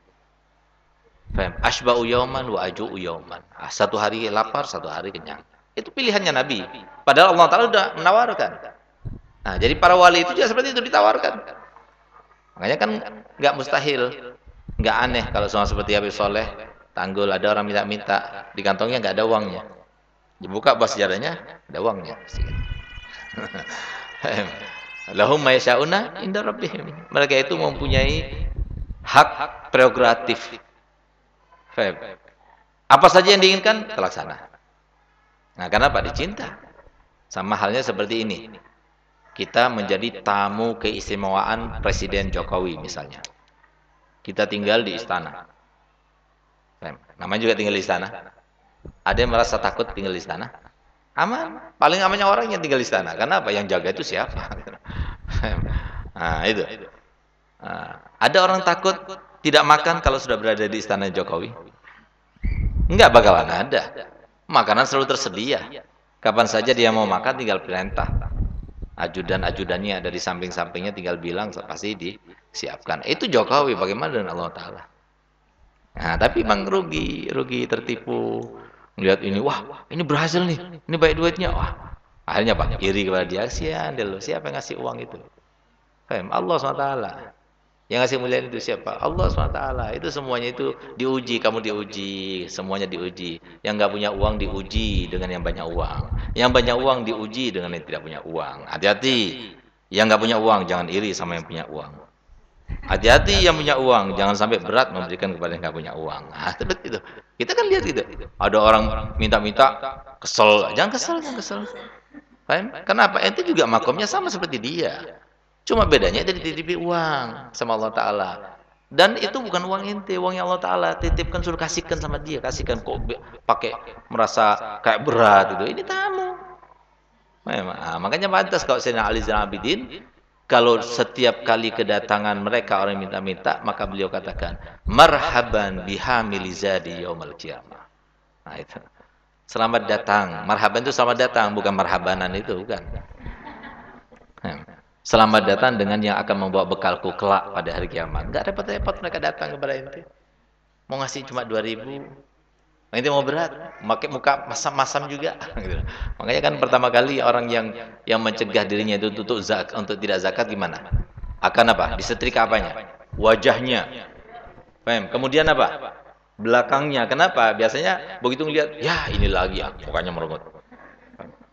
Faham? Ashba'u yauman wa aju'u yauman. Ah, satu hari lapar, satu hari kenyang. Itu pilihannya Nabi. Padahal Allah Ta'ala sudah menawarkan. Nah, jadi para wali itu juga seperti itu ditawarkan. Makanya kan nggak mustahil, nggak aneh kalau sama seperti Habib Soleh, tanggul ada orang minta-minta, di kantongnya nggak ada uangnya. Dibuka bas sejarahnya, ada uangnya. Lahum mayasyauna inda rabbihim. Mereka itu mempunyai hak prerogatif. Apa saja yang diinginkan terlaksana. Nah, kenapa dicinta? Sama halnya seperti ini. Kita menjadi tamu keistimewaan Presiden Jokowi misalnya. Kita tinggal di istana. Namanya juga tinggal di istana. Ada yang merasa takut tinggal di istana? Aman. Paling amannya orang yang tinggal di istana. Karena apa? Yang jaga itu siapa? nah, itu. Nah, ada orang takut tidak makan kalau sudah berada di istana Jokowi? Enggak bakalan ada. Makanan selalu tersedia. Kapan saja dia mau makan tinggal perintah. Ajudan-ajudannya ada di samping-sampingnya tinggal bilang pasti disiapkan. Itu Jokowi bagaimana dengan Allah Ta'ala? Nah, tapi bang rugi, rugi tertipu Lihat ini, wah ini berhasil nih, ini baik duitnya. Wah, akhirnya pak iri kepada dia, siapa yang ngasih uang itu? Allah SWT. Yang ngasih mulia itu siapa? Allah SWT. Itu semuanya itu diuji, kamu diuji, semuanya diuji. Yang nggak punya uang diuji dengan yang banyak uang. Yang banyak uang diuji dengan yang tidak punya uang. Hati-hati. Yang nggak punya uang jangan iri sama yang punya uang. Hati-hati yang punya uang, jangan sampai berat memberikan kepada yang nggak punya uang. Nah, seperti itu. Kita kan lihat itu. Ada orang minta-minta, kesel, jangan kesel, jangan kesel. Kenapa? Ente juga makomnya sama seperti dia. Cuma bedanya dari titipi uang sama Allah Taala. Dan itu bukan uang ente, uangnya Allah Taala. Titipkan suruh kasihkan sama dia, kasihkan kok pakai merasa kayak berat itu. Ini tamu. Nah, makanya pantas kalau Sayyidina Ali Zainal Abidin kalau setiap kali kedatangan mereka orang minta-minta, maka beliau katakan, marhaban bihamili zadi yaumal qiyamah. Nah itu. Selamat datang. Marhaban itu selamat datang, bukan marhabanan itu, bukan. Selamat datang dengan yang akan membawa bekalku kelak pada hari kiamat. Enggak repot-repot mereka datang kepada ente. Mau ngasih cuma 2000, Nanti mau berat, pakai muka masam-masam juga. Gitu. Makanya kan pertama kali orang yang yang mencegah dirinya itu untuk zakat, untuk tidak zakat gimana? Akan apa? Disetrika apanya? Wajahnya. Paham? Kemudian apa? Belakangnya. Kenapa? Biasanya begitu ngelihat, ya ini lagi ya, mukanya merengut.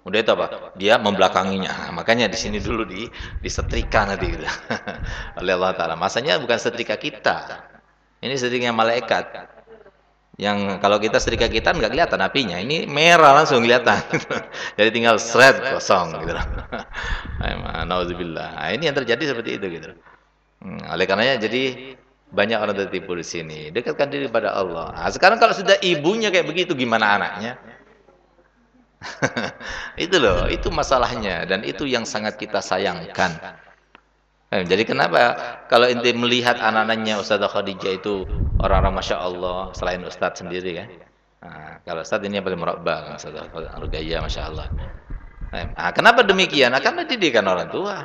Udah itu apa? Dia membelakanginya. Nah, makanya di sini dulu di disetrika nanti gitu. oleh Allah Taala. Masanya bukan setrika kita. Ini setrika malaikat yang kalau kita setrika kita nggak kelihatan apinya ini merah langsung kelihatan jadi tinggal seret kosong gitu Nauzubillah nah, ini yang terjadi seperti itu gitu hmm, oleh karenanya jadi banyak orang tertipu di sini dekatkan diri pada Allah nah, sekarang kalau sudah ibunya kayak begitu gimana anaknya itu loh itu masalahnya dan itu yang sangat kita sayangkan Eh, jadi kenapa kalau inti melihat anak-anaknya Ustazah Khadijah itu orang-orang Masya Allah selain Ustadz sendiri kan? Nah, kalau Ustadz ini yang paling merokbah, Ustazah Rugaya Masya Allah. Nah, kenapa demikian? Nah, karena didikan orang tua.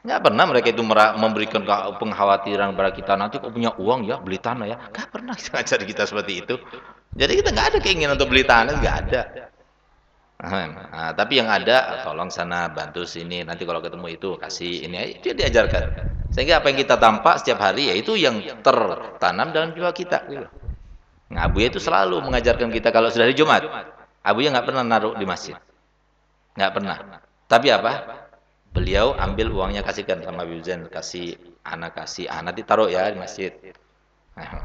Nggak pernah mereka itu memberikan pengkhawatiran kepada kita nanti kok punya uang ya beli tanah ya. Nggak pernah ngajar kita seperti itu. Jadi kita nggak ada keinginan untuk beli tanah, nggak ada. Nah, tapi yang ada tolong sana bantu sini. Nanti kalau ketemu itu kasih ini itu diajarkan. Sehingga apa yang kita tampak setiap hari ya itu yang tertanam dalam jiwa kita. Gitu. nah, itu selalu mengajarkan kita kalau sudah hari Jumat Abu nggak pernah naruh di masjid. Nggak pernah. Tapi apa? Beliau ambil uangnya kasihkan sama Zain kasih anak kasih anak ditaruh ya di masjid. Nah,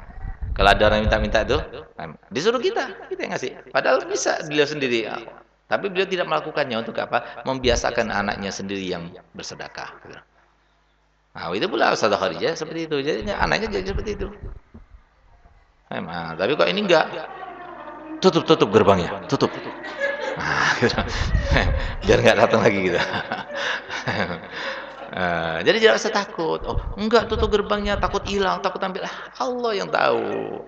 kalau ada orang minta-minta itu disuruh kita kita yang ngasih. Padahal bisa beliau sendiri tapi beliau tidak melakukannya untuk apa? Membiasakan anaknya sendiri yang bersedekah. Nah, itu pula Ustazah Khadijah seperti itu. Jadi anaknya jadi seperti itu. Nah, tapi kok ini enggak? Tutup, tutup gerbangnya. Tutup. Nah, gitu. Biar enggak datang lagi gitu. Nah, jadi jangan usah takut. Oh, enggak tutup gerbangnya, takut hilang, takut ambil. Ah, Allah yang tahu.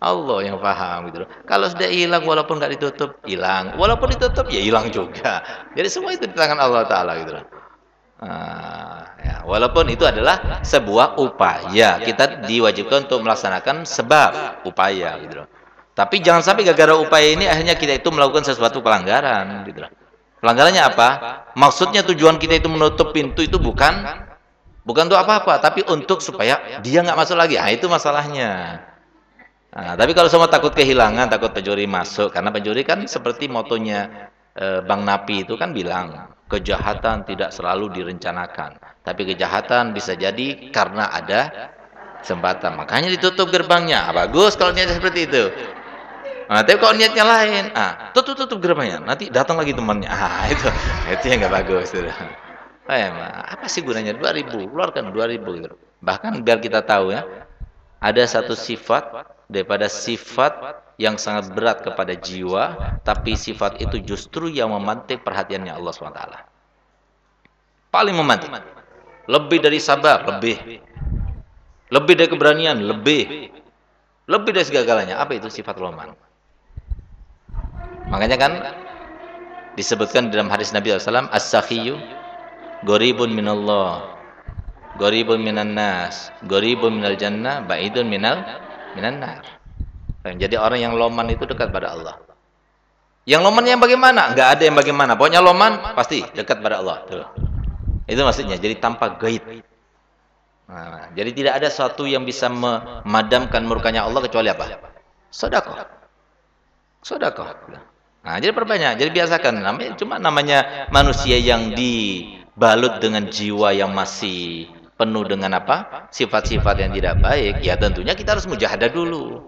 Allah yang paham gitu loh. Kalau sudah hilang walaupun nggak ditutup, hilang. Walaupun ditutup ya hilang juga. Jadi semua itu di tangan Allah taala gitu loh. Nah, ya, walaupun itu adalah sebuah upaya, kita diwajibkan untuk melaksanakan sebab upaya gitu loh. Tapi jangan sampai gara-gara upaya ini akhirnya kita itu melakukan sesuatu pelanggaran gitu loh. Pelanggarannya apa? Maksudnya tujuan kita itu menutup pintu itu bukan bukan untuk apa-apa, tapi untuk supaya dia nggak masuk lagi. Ah itu masalahnya. Nah, tapi kalau semua takut kehilangan, takut pencuri masuk, karena pencuri kan seperti motonya e, Bang Napi itu kan bilang, kejahatan tidak selalu direncanakan, tapi kejahatan bisa jadi karena ada kesempatan. Makanya ditutup gerbangnya. Ah, bagus kalau niatnya seperti itu. Nah, tapi kalau niatnya lain, ah, tutup tutup gerbangnya. Nanti datang lagi temannya. Ah, itu itu yang nggak bagus. Itu. Eh, apa sih gunanya 2000? Keluarkan 2000 gitu. Bahkan biar kita tahu ya, ada satu sifat daripada sifat yang sangat berat kepada jiwa, tapi sifat itu justru yang memantik perhatiannya Allah SWT. Paling memantik. Lebih dari sabar, lebih. Lebih dari keberanian, lebih. Lebih dari segala-galanya. Apa itu sifat loman? Makanya kan disebutkan dalam hadis Nabi SAW, As-sakhiyu goribun minallah, goribun minan nas, goribun minal jannah, ba'idun minal minan nar. Jadi orang yang loman itu dekat pada Allah. Yang loman yang bagaimana? Enggak ada yang bagaimana. Pokoknya loman pasti dekat pada Allah. Tuh. Itu maksudnya. Jadi tanpa gaib. Nah, jadi tidak ada sesuatu yang bisa memadamkan murkanya Allah kecuali apa? Sodako. Sodako. Nah, jadi perbanyak. Jadi biasakan. Namanya cuma namanya manusia yang dibalut dengan jiwa yang masih penuh dengan apa? Sifat-sifat yang tidak baik, ya tentunya kita harus mujahadah dulu.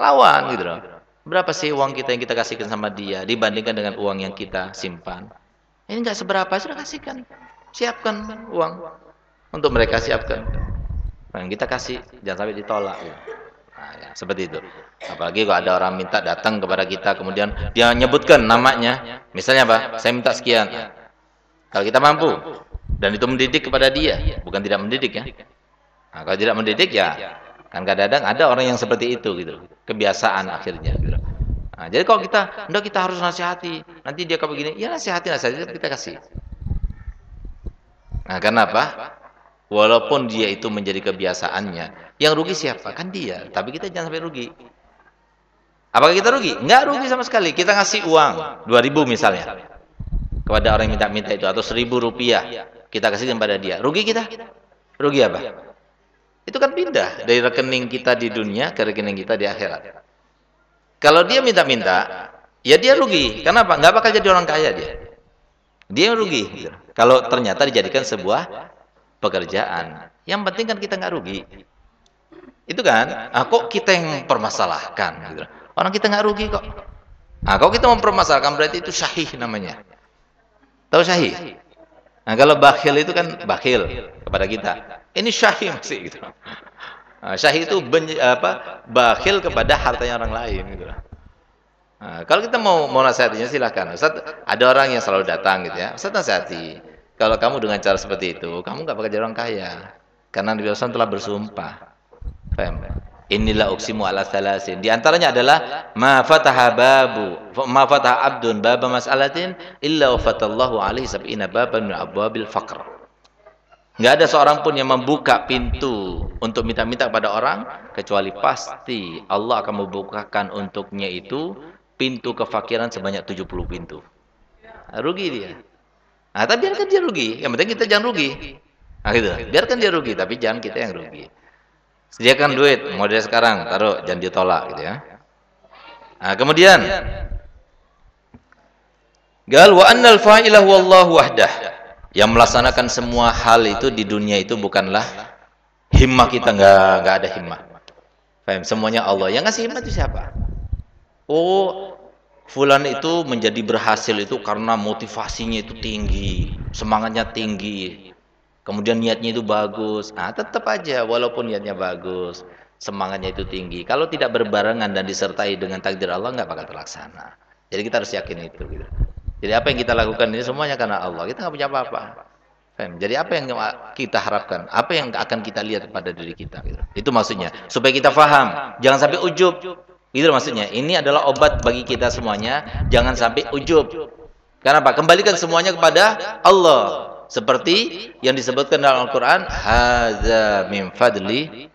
Lawan gitu loh. Berapa sih uang kita yang kita kasihkan sama dia dibandingkan dengan uang yang kita simpan? Ini enggak seberapa, sudah kasihkan. Siapkan uang untuk mereka siapkan. Yang kita kasih, jangan sampai ditolak. Ya. Nah, ya, seperti itu. Apalagi kalau ada orang minta datang kepada kita, kemudian dia menyebutkan namanya, misalnya apa? Saya minta sekian. Kalau kita mampu, dan itu mendidik kepada dia bukan tidak mendidik ya. Nah, kalau tidak mendidik ya kan kadang-kadang ada orang yang seperti itu gitu. Kebiasaan akhirnya gitu. Nah, jadi kalau kita enggak kita harus nasihati. Nanti dia kalau begini ya nasihati nasihati kita kasih. Nah kenapa walaupun dia itu menjadi kebiasaannya yang rugi siapa? Kan dia tapi kita jangan sampai rugi. Apakah kita rugi? Enggak rugi sama sekali. Kita ngasih uang 2000 misalnya kepada orang yang minta-minta itu atau 1000 rupiah kita kasih kepada dia. Rugi kita? Rugi apa? Itu kan pindah dari rekening kita di dunia ke rekening kita di akhirat. Kalau dia minta-minta, ya dia rugi. Kenapa? Nggak bakal jadi orang kaya dia. Dia rugi. Kalau ternyata dijadikan sebuah pekerjaan. Yang penting kan kita nggak rugi. Itu kan? Ah, kok kita yang mempermasalahkan? Gitu. Orang kita nggak rugi kok. Nah, kalau kita mempermasalahkan berarti itu syahih namanya. Tahu syahih? Nah, kalau bakhil itu kan bakhil kepada kita. Ini syahih masih gitu. Nah, syahih itu ben, apa? bakhil kepada hartanya orang lain gitu. Nah, kalau kita mau mau nasihatinya silakan. Ustaz, ada orang yang selalu datang gitu ya. Ustaz nasihati. Kalau kamu dengan cara seperti itu, kamu nggak bakal jadi orang kaya. Karena Nabi SAW telah bersumpah. Inilah uksimu ala salasin. Di antaranya adalah ma fataha babu ma fataha abdun baba mas'alatin illa fatallahu alaihi sab'ina baban min abwabil faqr. Enggak ada seorang pun yang membuka pintu untuk minta-minta kepada orang kecuali pasti Allah akan membukakan untuknya itu pintu kefakiran sebanyak 70 pintu. Rugi dia. Nah, tapi biarkan dia rugi. Yang penting kita jangan rugi. Nah, gitu. Biarkan dia rugi, tapi jangan kita yang rugi. Sediakan duit, model sekarang, taruh, jangan ditolak gitu ya. Nah, kemudian Gal wa annal fa'ilah wallahu wahdah. Yang melaksanakan semua hal itu di dunia itu bukanlah himmah kita enggak enggak ada himmah. Faham? Semuanya Allah. Yang ngasih himmah itu siapa? Oh, fulan itu menjadi berhasil itu karena motivasinya itu tinggi, semangatnya tinggi, kemudian niatnya itu bagus, ah tetap aja walaupun niatnya bagus, semangatnya itu tinggi. Kalau tidak berbarengan dan disertai dengan takdir Allah nggak bakal terlaksana. Jadi kita harus yakin itu. Gitu. Jadi apa yang kita lakukan ini semuanya karena Allah. Kita nggak punya apa-apa. Jadi apa yang kita harapkan? Apa yang akan kita lihat pada diri kita? Gitu. Itu maksudnya. Supaya kita faham. Jangan sampai ujub. Itu maksudnya. Ini adalah obat bagi kita semuanya. Jangan sampai ujub. Karena apa? Kembalikan semuanya kepada Allah seperti yang disebutkan dalam Al-Qur'an hadza min fadli.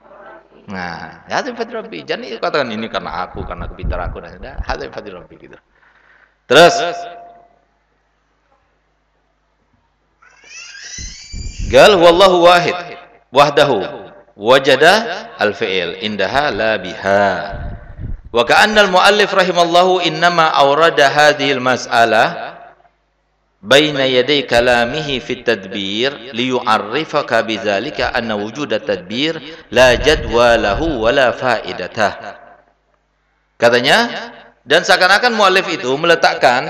Nah hadza fadli rabbi. Jangan katakan ini karena aku karena kepintar aku dan nah, min fadli rabbi gitu. Terus Gal wallahu wahid wahdahu wajada al-fi'il indaha la biha. Wa ka'anna al-muallif rahimallahu innama awrada hadhihi al-mas'alah baina yaday kalamihi fit tadbir liyu'arrifaka bidzalika anna wujud tadbir la jadwa lahu wala faidatah. Katanya dan seakan-akan muallif itu meletakkan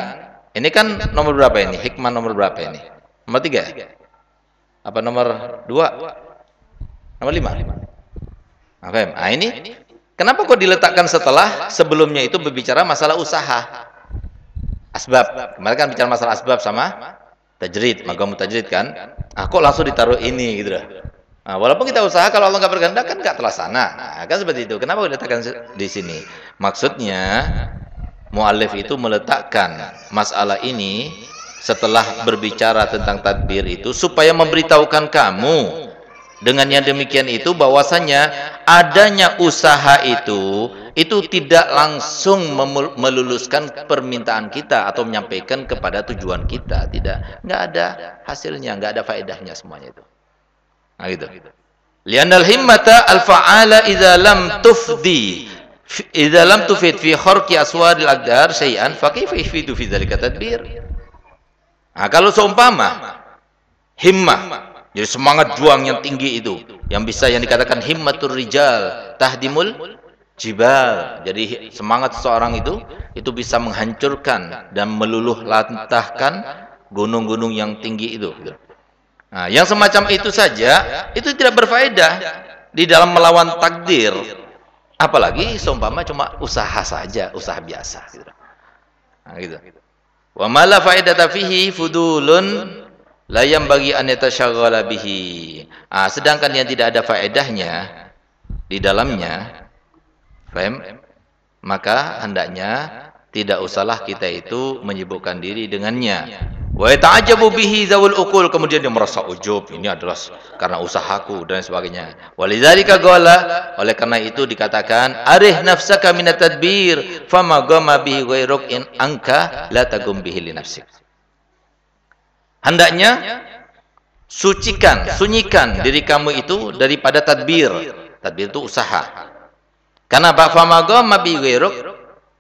ini kan nomor berapa ini? Hikmah nomor berapa ini? Nomor tiga? Apa nomor dua? Nomor lima? Oke, nah ini kenapa kok diletakkan setelah sebelumnya itu berbicara masalah usaha asbab. Kemarin kan bicara masalah asbab sama tajrid, magam tajrid kan. Ah kok langsung ditaruh ini gitu lah. Nah, walaupun kita usaha kalau Allah nggak berkehendak kan nggak terlaksana. Nah, kan seperti itu. Kenapa diletakkan di sini? Maksudnya muallif itu meletakkan masalah ini setelah berbicara tentang tadbir itu supaya memberitahukan kamu dengan yang demikian itu bahwasanya adanya usaha itu itu tidak langsung meluluskan permintaan kita atau menyampaikan kepada tujuan kita. Tidak. Nggak ada hasilnya nggak ada faedahnya semuanya itu. Nah gitu. Lianal himmata al faala idza lam tufdi idza lam tufid fi kharqi aswaril aqdar syai'an fa kaifa yufidu fi dzalika tadbir. Nah kalau seumpama himmah jadi semangat juang yang tinggi itu yang bisa yang dikatakan himmatur rijal tahdimul jibal. Jadi semangat seorang itu itu bisa menghancurkan dan meluluh lantahkan gunung-gunung yang tinggi itu. Gitu. Nah, yang semacam itu saja itu tidak berfaedah di dalam melawan takdir. Apalagi seumpama cuma usaha saja, usaha biasa. Gitu. Nah, gitu. Wa mala faedata fihi fudulun layam bagi an yatasyaghala bihi. Ah, sedangkan yang tidak ada faedahnya di dalamnya Faham? Maka hendaknya tidak usahlah kita itu menyibukkan diri dengannya. Wa ta'ajabu bihi zawul ukul kemudian dia merasa ujub ini adalah karena usahaku dan sebagainya. Walidzalika qala oleh karena itu dikatakan arih nafsaka minat tadbir fama gama bihi ghairuk in angka la tagum bihi li nafsik. Hendaknya sucikan, sunyikan diri kamu itu daripada tadbir. Tadbir itu usaha. Karena famagama bi ghairuk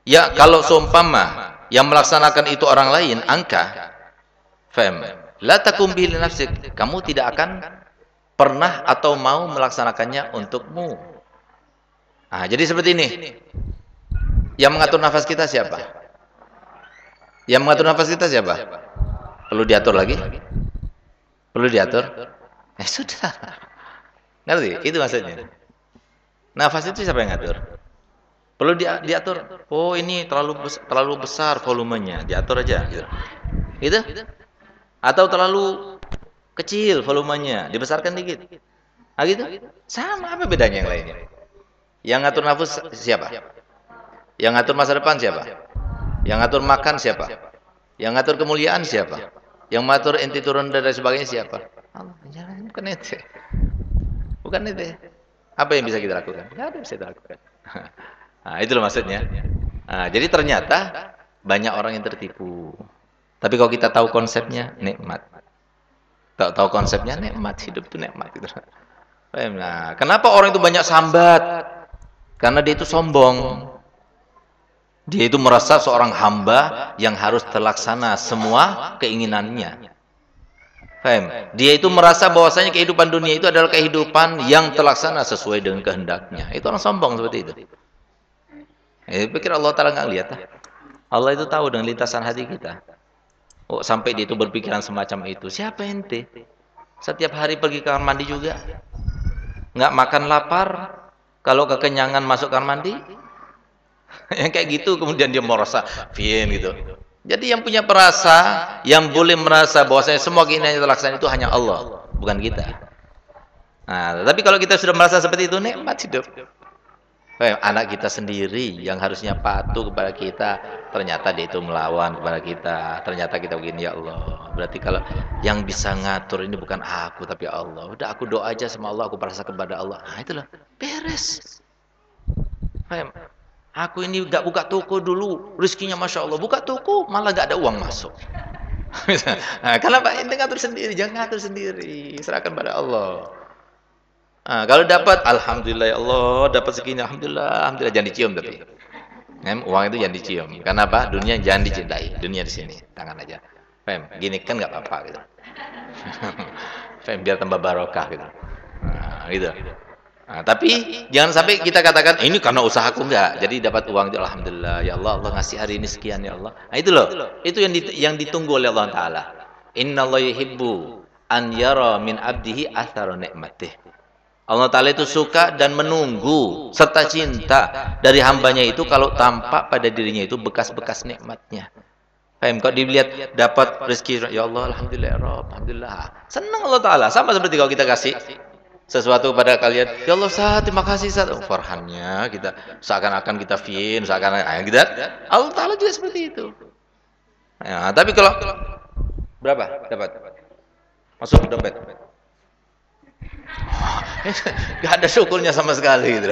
ya kalau seumpama yang melaksanakan itu orang lain angka fam la takum nafsik kamu tidak akan pernah atau mau melaksanakannya untukmu. Nah, jadi seperti ini. Yang mengatur nafas kita siapa? Yang mengatur nafas kita siapa? Perlu diatur lagi? Perlu diatur? Eh sudah. Ngerti? Itu maksudnya. Nafas itu siapa yang ngatur? Perlu di, diatur. Oh ini terlalu terlalu besar volumenya, diatur aja. Gitu. Itu? Atau terlalu Kecil volumenya, dibesarkan dikit. Ah gitu? Sama apa bedanya yang lainnya? Yang ngatur nafas siapa? Yang ngatur masa depan siapa? Yang ngatur makan siapa? Yang ngatur kemuliaan siapa? Yang ngatur inti turun dan sebagainya siapa? Allah, bukan itu. Bukan itu. Apa yang bisa kita lakukan? Tidak ada bisa kita lakukan. Nah, itulah maksudnya. Nah, jadi ternyata banyak orang yang tertipu. Tapi kalau kita tahu konsepnya, nikmat. Tak tahu konsepnya, nikmat. Hidup itu nikmat. Gitu. Nah, kenapa orang itu banyak sambat? Karena dia itu sombong. Dia itu merasa seorang hamba yang harus terlaksana semua keinginannya. Faham? Dia itu merasa bahwasanya kehidupan dunia itu adalah kehidupan yang terlaksana sesuai dengan kehendaknya. Itu orang sombong seperti itu. Eh, pikir Allah Ta'ala nggak lihat. Allah itu tahu dengan lintasan hati kita. Oh, sampai dia itu berpikiran semacam itu. Siapa ente? Setiap hari pergi ke kamar mandi juga. Nggak makan lapar. Kalau kekenyangan masuk kamar mandi. yang kayak gitu kemudian dia merasa fien gitu. Jadi yang punya perasa, yang boleh merasa bahwasanya semua keinginan yang terlaksana itu hanya Allah, bukan kita. Nah, tapi kalau kita sudah merasa seperti itu, nikmat hidup. Eh, anak kita sendiri yang harusnya patuh kepada kita, ternyata dia itu melawan kepada kita. Ternyata kita begini ya Allah. Berarti kalau yang bisa ngatur ini bukan aku tapi Allah. Udah aku doa aja sama Allah, aku merasa kepada Allah. Nah, itulah beres. Aku ini gak buka toko dulu, rezekinya masya Allah. Buka toko malah gak ada uang masuk. nah, kenapa ente ngatur sendiri? Jangan ngatur sendiri, serahkan pada Allah. Nah, kalau dapat, alhamdulillah ya Allah, dapat segini, alhamdulillah, alhamdulillah jangan dicium tapi. Em, uang itu jangan dicium. Karena apa? Dunia jangan dicintai. Dunia di sini, tangan aja. Fem, gini kan nggak apa-apa gitu. Fem, biar tambah barokah gitu. Nah, gitu. Nah, tapi jangan sampai kita katakan ini karena usahaku enggak. Jadi dapat uang alhamdulillah ya Allah Allah ngasih hari ini sekian ya Allah. Nah, itu loh. Itu yang yang ditunggu oleh Allah taala. Innallaha yuhibbu an yara min abdihi athara nikmatih. Allah Ta'ala itu suka dan menunggu serta cinta dari hambanya itu kalau tampak pada dirinya itu bekas-bekas nikmatnya. Paham? Kalau dilihat dapat rezeki, ya Allah, Alhamdulillah, ya Rob, Alhamdulillah. Senang Allah Ta'ala. Sama seperti kalau kita kasih sesuatu kepada kalian. Ya Allah, sah, terima kasih, sah. Oh, farhannya kita seakan-akan kita fin, seakan-akan ah, kita. Allah Ta'ala juga seperti itu. Ya, tapi kalau berapa dapat? Masuk dompet. Gak ada syukurnya sama sekali gitu.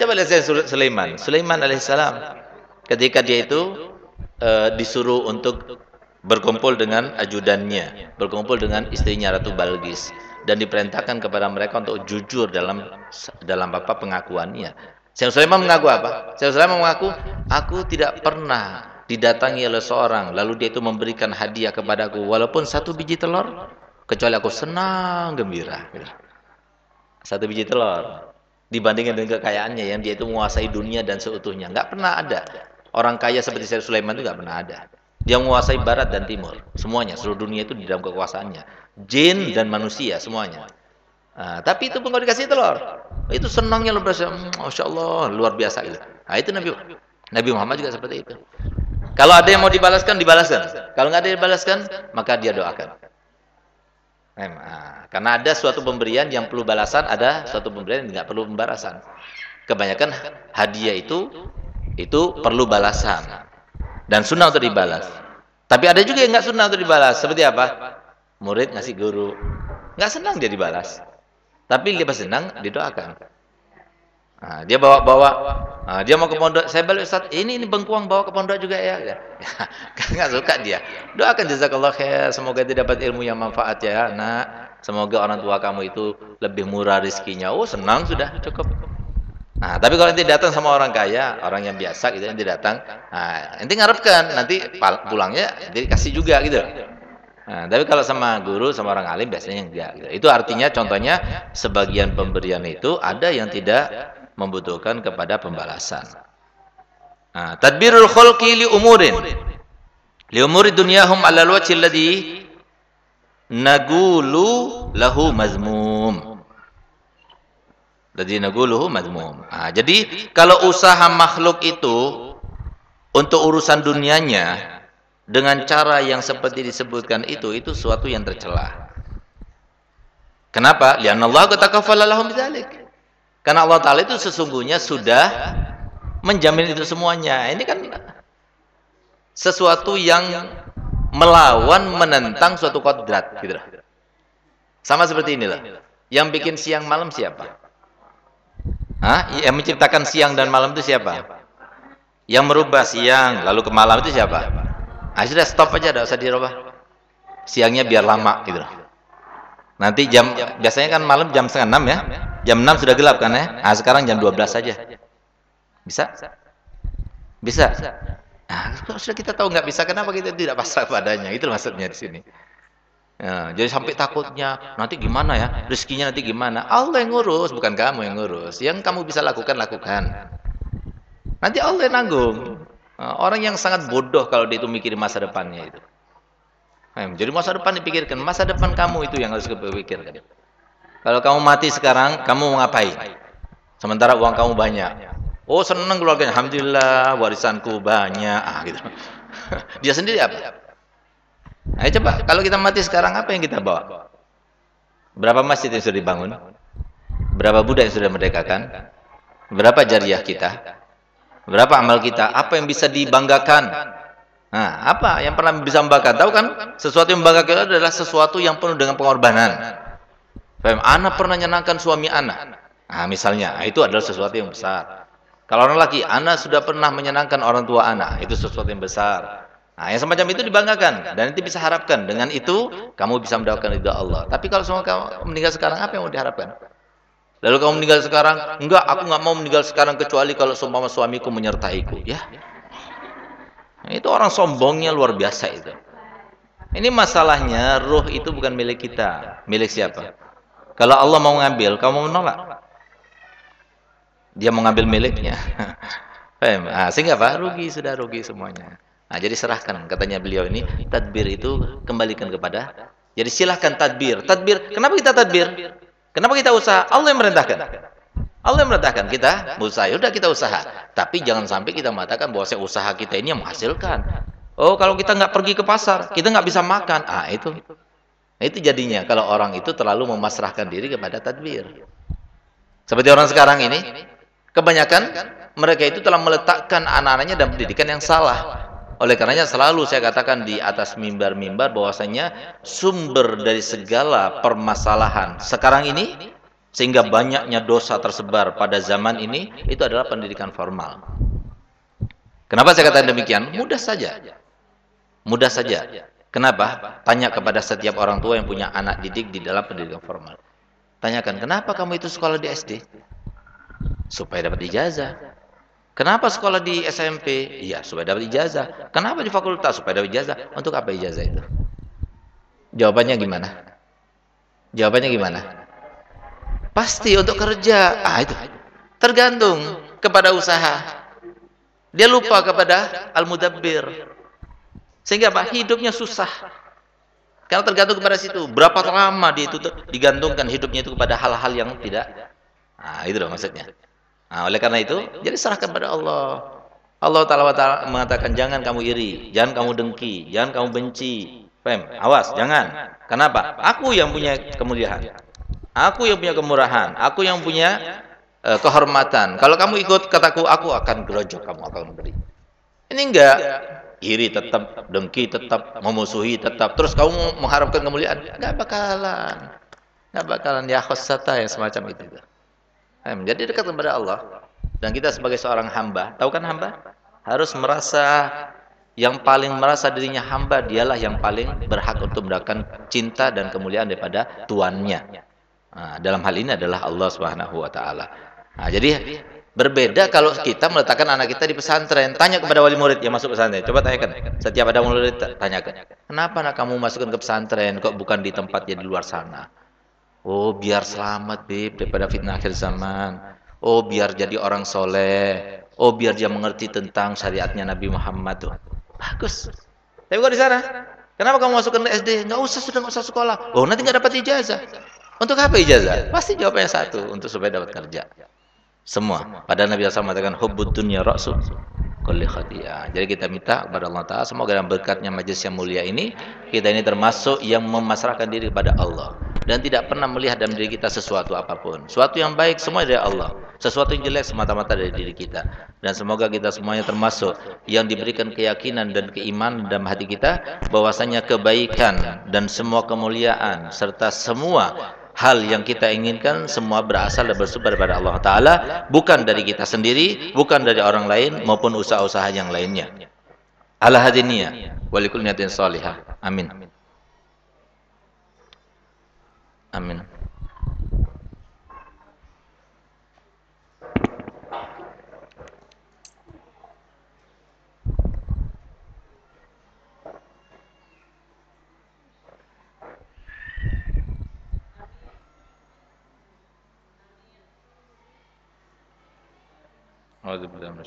Coba lihat saya Sulaiman. Sulaiman alaihissalam ketika dia itu uh, disuruh untuk berkumpul dengan ajudannya, berkumpul dengan istrinya Ratu Balgis dan diperintahkan kepada mereka untuk jujur dalam dalam apa pengakuannya. Syekh Sulaiman mengaku apa? Syekh Sulaiman mengaku, aku tidak pernah didatangi oleh seorang lalu dia itu memberikan hadiah kepadaku walaupun satu biji telur kecuali aku senang gembira. Satu biji telur dibandingkan dengan kekayaannya yang dia itu menguasai dunia dan seutuhnya. Nggak pernah ada. Orang kaya seperti Syed Sulaiman itu nggak pernah ada. Dia menguasai barat dan timur. Semuanya seluruh dunia itu di dalam kekuasaannya jin dan manusia semuanya nah, tapi itu pun kalau dikasih telur itu senangnya luar biasa masya Allah luar biasa itu nah, itu Nabi Nabi Muhammad juga seperti itu kalau ada yang mau dibalaskan dibalaskan kalau nggak ada yang dibalaskan maka dia doakan Nah, karena ada suatu pemberian yang perlu balasan, ada suatu pemberian yang tidak perlu pembalasan. Kebanyakan hadiah itu itu perlu balasan dan sunnah untuk dibalas. Tapi ada juga yang nggak sunnah untuk dibalas. Seperti apa? Murid ngasih guru, nggak senang dia dibalas. Tapi dia senang didoakan. Nah, dia bawa-bawa, nah, dia mau ke pondok. Saya balik Ustaz, ini ini bengkuang bawa ke pondok juga ya. ya. Enggak suka dia. Doakan jazakallah khair, semoga dia dapat ilmu yang manfaat ya, Nak. Semoga orang tua kamu itu lebih murah rezekinya. Oh, senang sudah, cukup. Nah, tapi kalau nanti datang sama orang kaya, orang yang biasa gitu nanti datang, nah, nanti ngarepkan, nanti pulangnya nanti kasih juga gitu. Nah, tapi kalau sama guru sama orang alim biasanya enggak gitu. Itu artinya contohnya sebagian pemberian itu ada yang tidak membutuhkan kepada pembalasan. Nah, tadbirul khalqi li umurin. Li umuri dunyahum ala alwajhi alladhi nagulu lahu mazmum. Jadi naguluhu mazmum. Nah, jadi kalau usaha makhluk itu untuk urusan dunianya dengan cara yang seperti disebutkan itu itu suatu yang tercela. Kenapa? Lian Allah katakanlah lahum. Karena Allah Taala itu sesungguhnya sudah menjamin itu semuanya. Ini kan sesuatu yang melawan menentang suatu kodrat gitu Sama seperti inilah. Yang bikin siang malam siapa? Hah? Yang menciptakan siang dan malam itu siapa? Yang merubah siang lalu ke malam itu siapa? Ah sudah stop aja, tidak usah dirubah. Siangnya biar lama gitu. Nanti jam biasanya kan malam jam setengah enam ya. Jam enam sudah gelap kan ya. Ah sekarang jam dua belas saja. Bisa? Bisa. Nah, sudah kita tahu nggak bisa, kenapa kita tidak pasrah padanya? Itu maksudnya di sini. Ya, jadi sampai takutnya nanti gimana ya rezekinya nanti gimana Allah yang ngurus bukan kamu yang ngurus yang kamu bisa lakukan lakukan nanti Allah yang nanggung orang yang sangat bodoh kalau dia itu mikirin masa depannya itu. Jadi masa depan dipikirkan masa depan kamu itu yang harus dipikirkan kalau kamu mati sekarang kamu mau ngapain? Sementara uang kamu banyak. Oh senang keluarganya. Alhamdulillah warisanku banyak. Ah gitu. Dia sendiri apa? Ayo coba, kalau kita mati sekarang apa yang kita bawa? Berapa masjid yang sudah dibangun? Berapa budak yang sudah merdekakan? Berapa jariah kita? Berapa amal kita? Apa yang bisa dibanggakan? Nah, apa yang pernah bisa membanggakan? Tahu kan? Sesuatu yang membanggakan adalah sesuatu yang penuh dengan pengorbanan. Anak pernah menyenangkan suami anak. Nah, misalnya, itu adalah sesuatu yang besar. Kalau orang laki, anak sudah pernah menyenangkan orang tua anak. Itu sesuatu yang besar. Nah, yang semacam itu dibanggakan dan nanti bisa harapkan dengan itu kamu bisa mendapatkan ridha Allah. Tapi kalau semua kamu meninggal sekarang apa yang mau diharapkan? Lalu kamu meninggal sekarang, enggak, aku enggak mau meninggal sekarang kecuali kalau seumpama suamiku menyertaiku, ya. Nah, itu orang sombongnya luar biasa itu. Ini masalahnya ruh itu bukan milik kita, milik siapa? Kalau Allah mau ngambil, kamu menolak. Dia mau ngambil miliknya. Nah, sehingga apa? Rugi sudah rugi semuanya. Nah, jadi serahkan katanya beliau ini tadbir itu kembalikan kepada jadi silahkan tadbir. Tadbir, kenapa kita tadbir? Kenapa kita usaha? Allah yang merintahkan. Allah yang merintahkan kita usaha. Udah kita usaha. Tapi jangan sampai kita mengatakan bahwa saya usaha kita ini yang menghasilkan. Oh, kalau kita nggak pergi ke pasar, kita nggak bisa makan. Ah, itu. Itu jadinya kalau orang itu terlalu memasrahkan diri kepada tadbir. Seperti orang sekarang ini, kebanyakan mereka itu telah meletakkan anak-anaknya dalam pendidikan yang salah. Oleh karenanya selalu saya katakan di atas mimbar-mimbar bahwasanya sumber dari segala permasalahan sekarang ini sehingga banyaknya dosa tersebar pada zaman ini itu adalah pendidikan formal. Kenapa saya katakan demikian? Mudah saja. Mudah saja. Kenapa? Tanya kepada setiap orang tua yang punya anak didik di dalam pendidikan formal. Tanyakan, kenapa kamu itu sekolah di SD? Supaya dapat ijazah. Kenapa sekolah di SMP? Iya, supaya dapat ijazah. Kenapa di fakultas? Supaya dapat ijazah. Untuk apa ijazah itu? Jawabannya gimana? Jawabannya gimana? Pasti untuk kerja. Ah, itu. Tergantung kepada usaha. Dia lupa kepada al-mudabbir. Sehingga apa? Hidupnya susah. Karena tergantung kepada situ. Berapa lama dia itu digantungkan hidupnya itu kepada hal-hal yang tidak. Ah, itu loh maksudnya. Nah, oleh karena itu, jadi serahkan pada Allah. Allah Ta'ala mengatakan, jangan kamu iri, jangan kamu dengki, jangan kamu benci. Fem, awas, jangan. Kenapa? Aku yang punya kemuliaan. Aku yang punya kemurahan. Aku yang punya uh, kehormatan. Kalau kamu ikut kataku, aku akan gerojok kamu akan beri. Ini enggak. Iri tetap, dengki tetap, memusuhi tetap. Terus kamu mengharapkan kemuliaan. Enggak bakalan. Enggak bakalan. Ya khosata yang semacam itu menjadi dekat kepada Allah. Dan kita sebagai seorang hamba tahu kan hamba? Harus merasa yang paling merasa dirinya hamba dialah yang paling berhak untuk mendapatkan cinta dan kemuliaan daripada tuannya. Nah, dalam hal ini adalah Allah Subhanahu wa taala. Nah, jadi berbeda kalau kita meletakkan anak kita di pesantren. Tanya kepada wali murid yang masuk pesantren. Coba tanyakan. Setiap ada murid tanyakan kenapa anak kamu masukkan ke pesantren? Kok bukan di tempat di luar sana Oh, biar selamat, Bib, daripada fitnah akhir zaman. Oh, biar jadi orang soleh. Oh, biar dia mengerti tentang syariatnya Nabi Muhammad tuh. Bagus. Tapi kok di sana? Kenapa kamu masukkan ke SD? Enggak usah, sudah enggak usah sekolah. Oh, nanti enggak dapat ijazah. Untuk apa ijazah? Pasti jawabannya satu, untuk supaya dapat kerja. Semua. Padahal Nabi SAW mengatakan hubbud dunya ra'su kulli khati'ah. Jadi kita minta kepada Allah Taala semoga dalam berkatnya majelis yang mulia ini kita ini termasuk yang memasrahkan diri kepada Allah dan tidak pernah melihat dalam diri kita sesuatu apa pun. Suatu yang baik semua dari Allah. Sesuatu yang jelek semata-mata dari diri kita. Dan semoga kita semuanya termasuk yang diberikan keyakinan dan keimanan dalam hati kita bahwasanya kebaikan dan semua kemuliaan serta semua hal yang kita inginkan semua berasal dan bersumber daripada Allah Ta'ala bukan dari kita sendiri bukan dari orang lain maupun usaha-usaha yang lainnya. Ala hadiniyah walikul niatin salihah. Amin. Amin أعوذ بالله من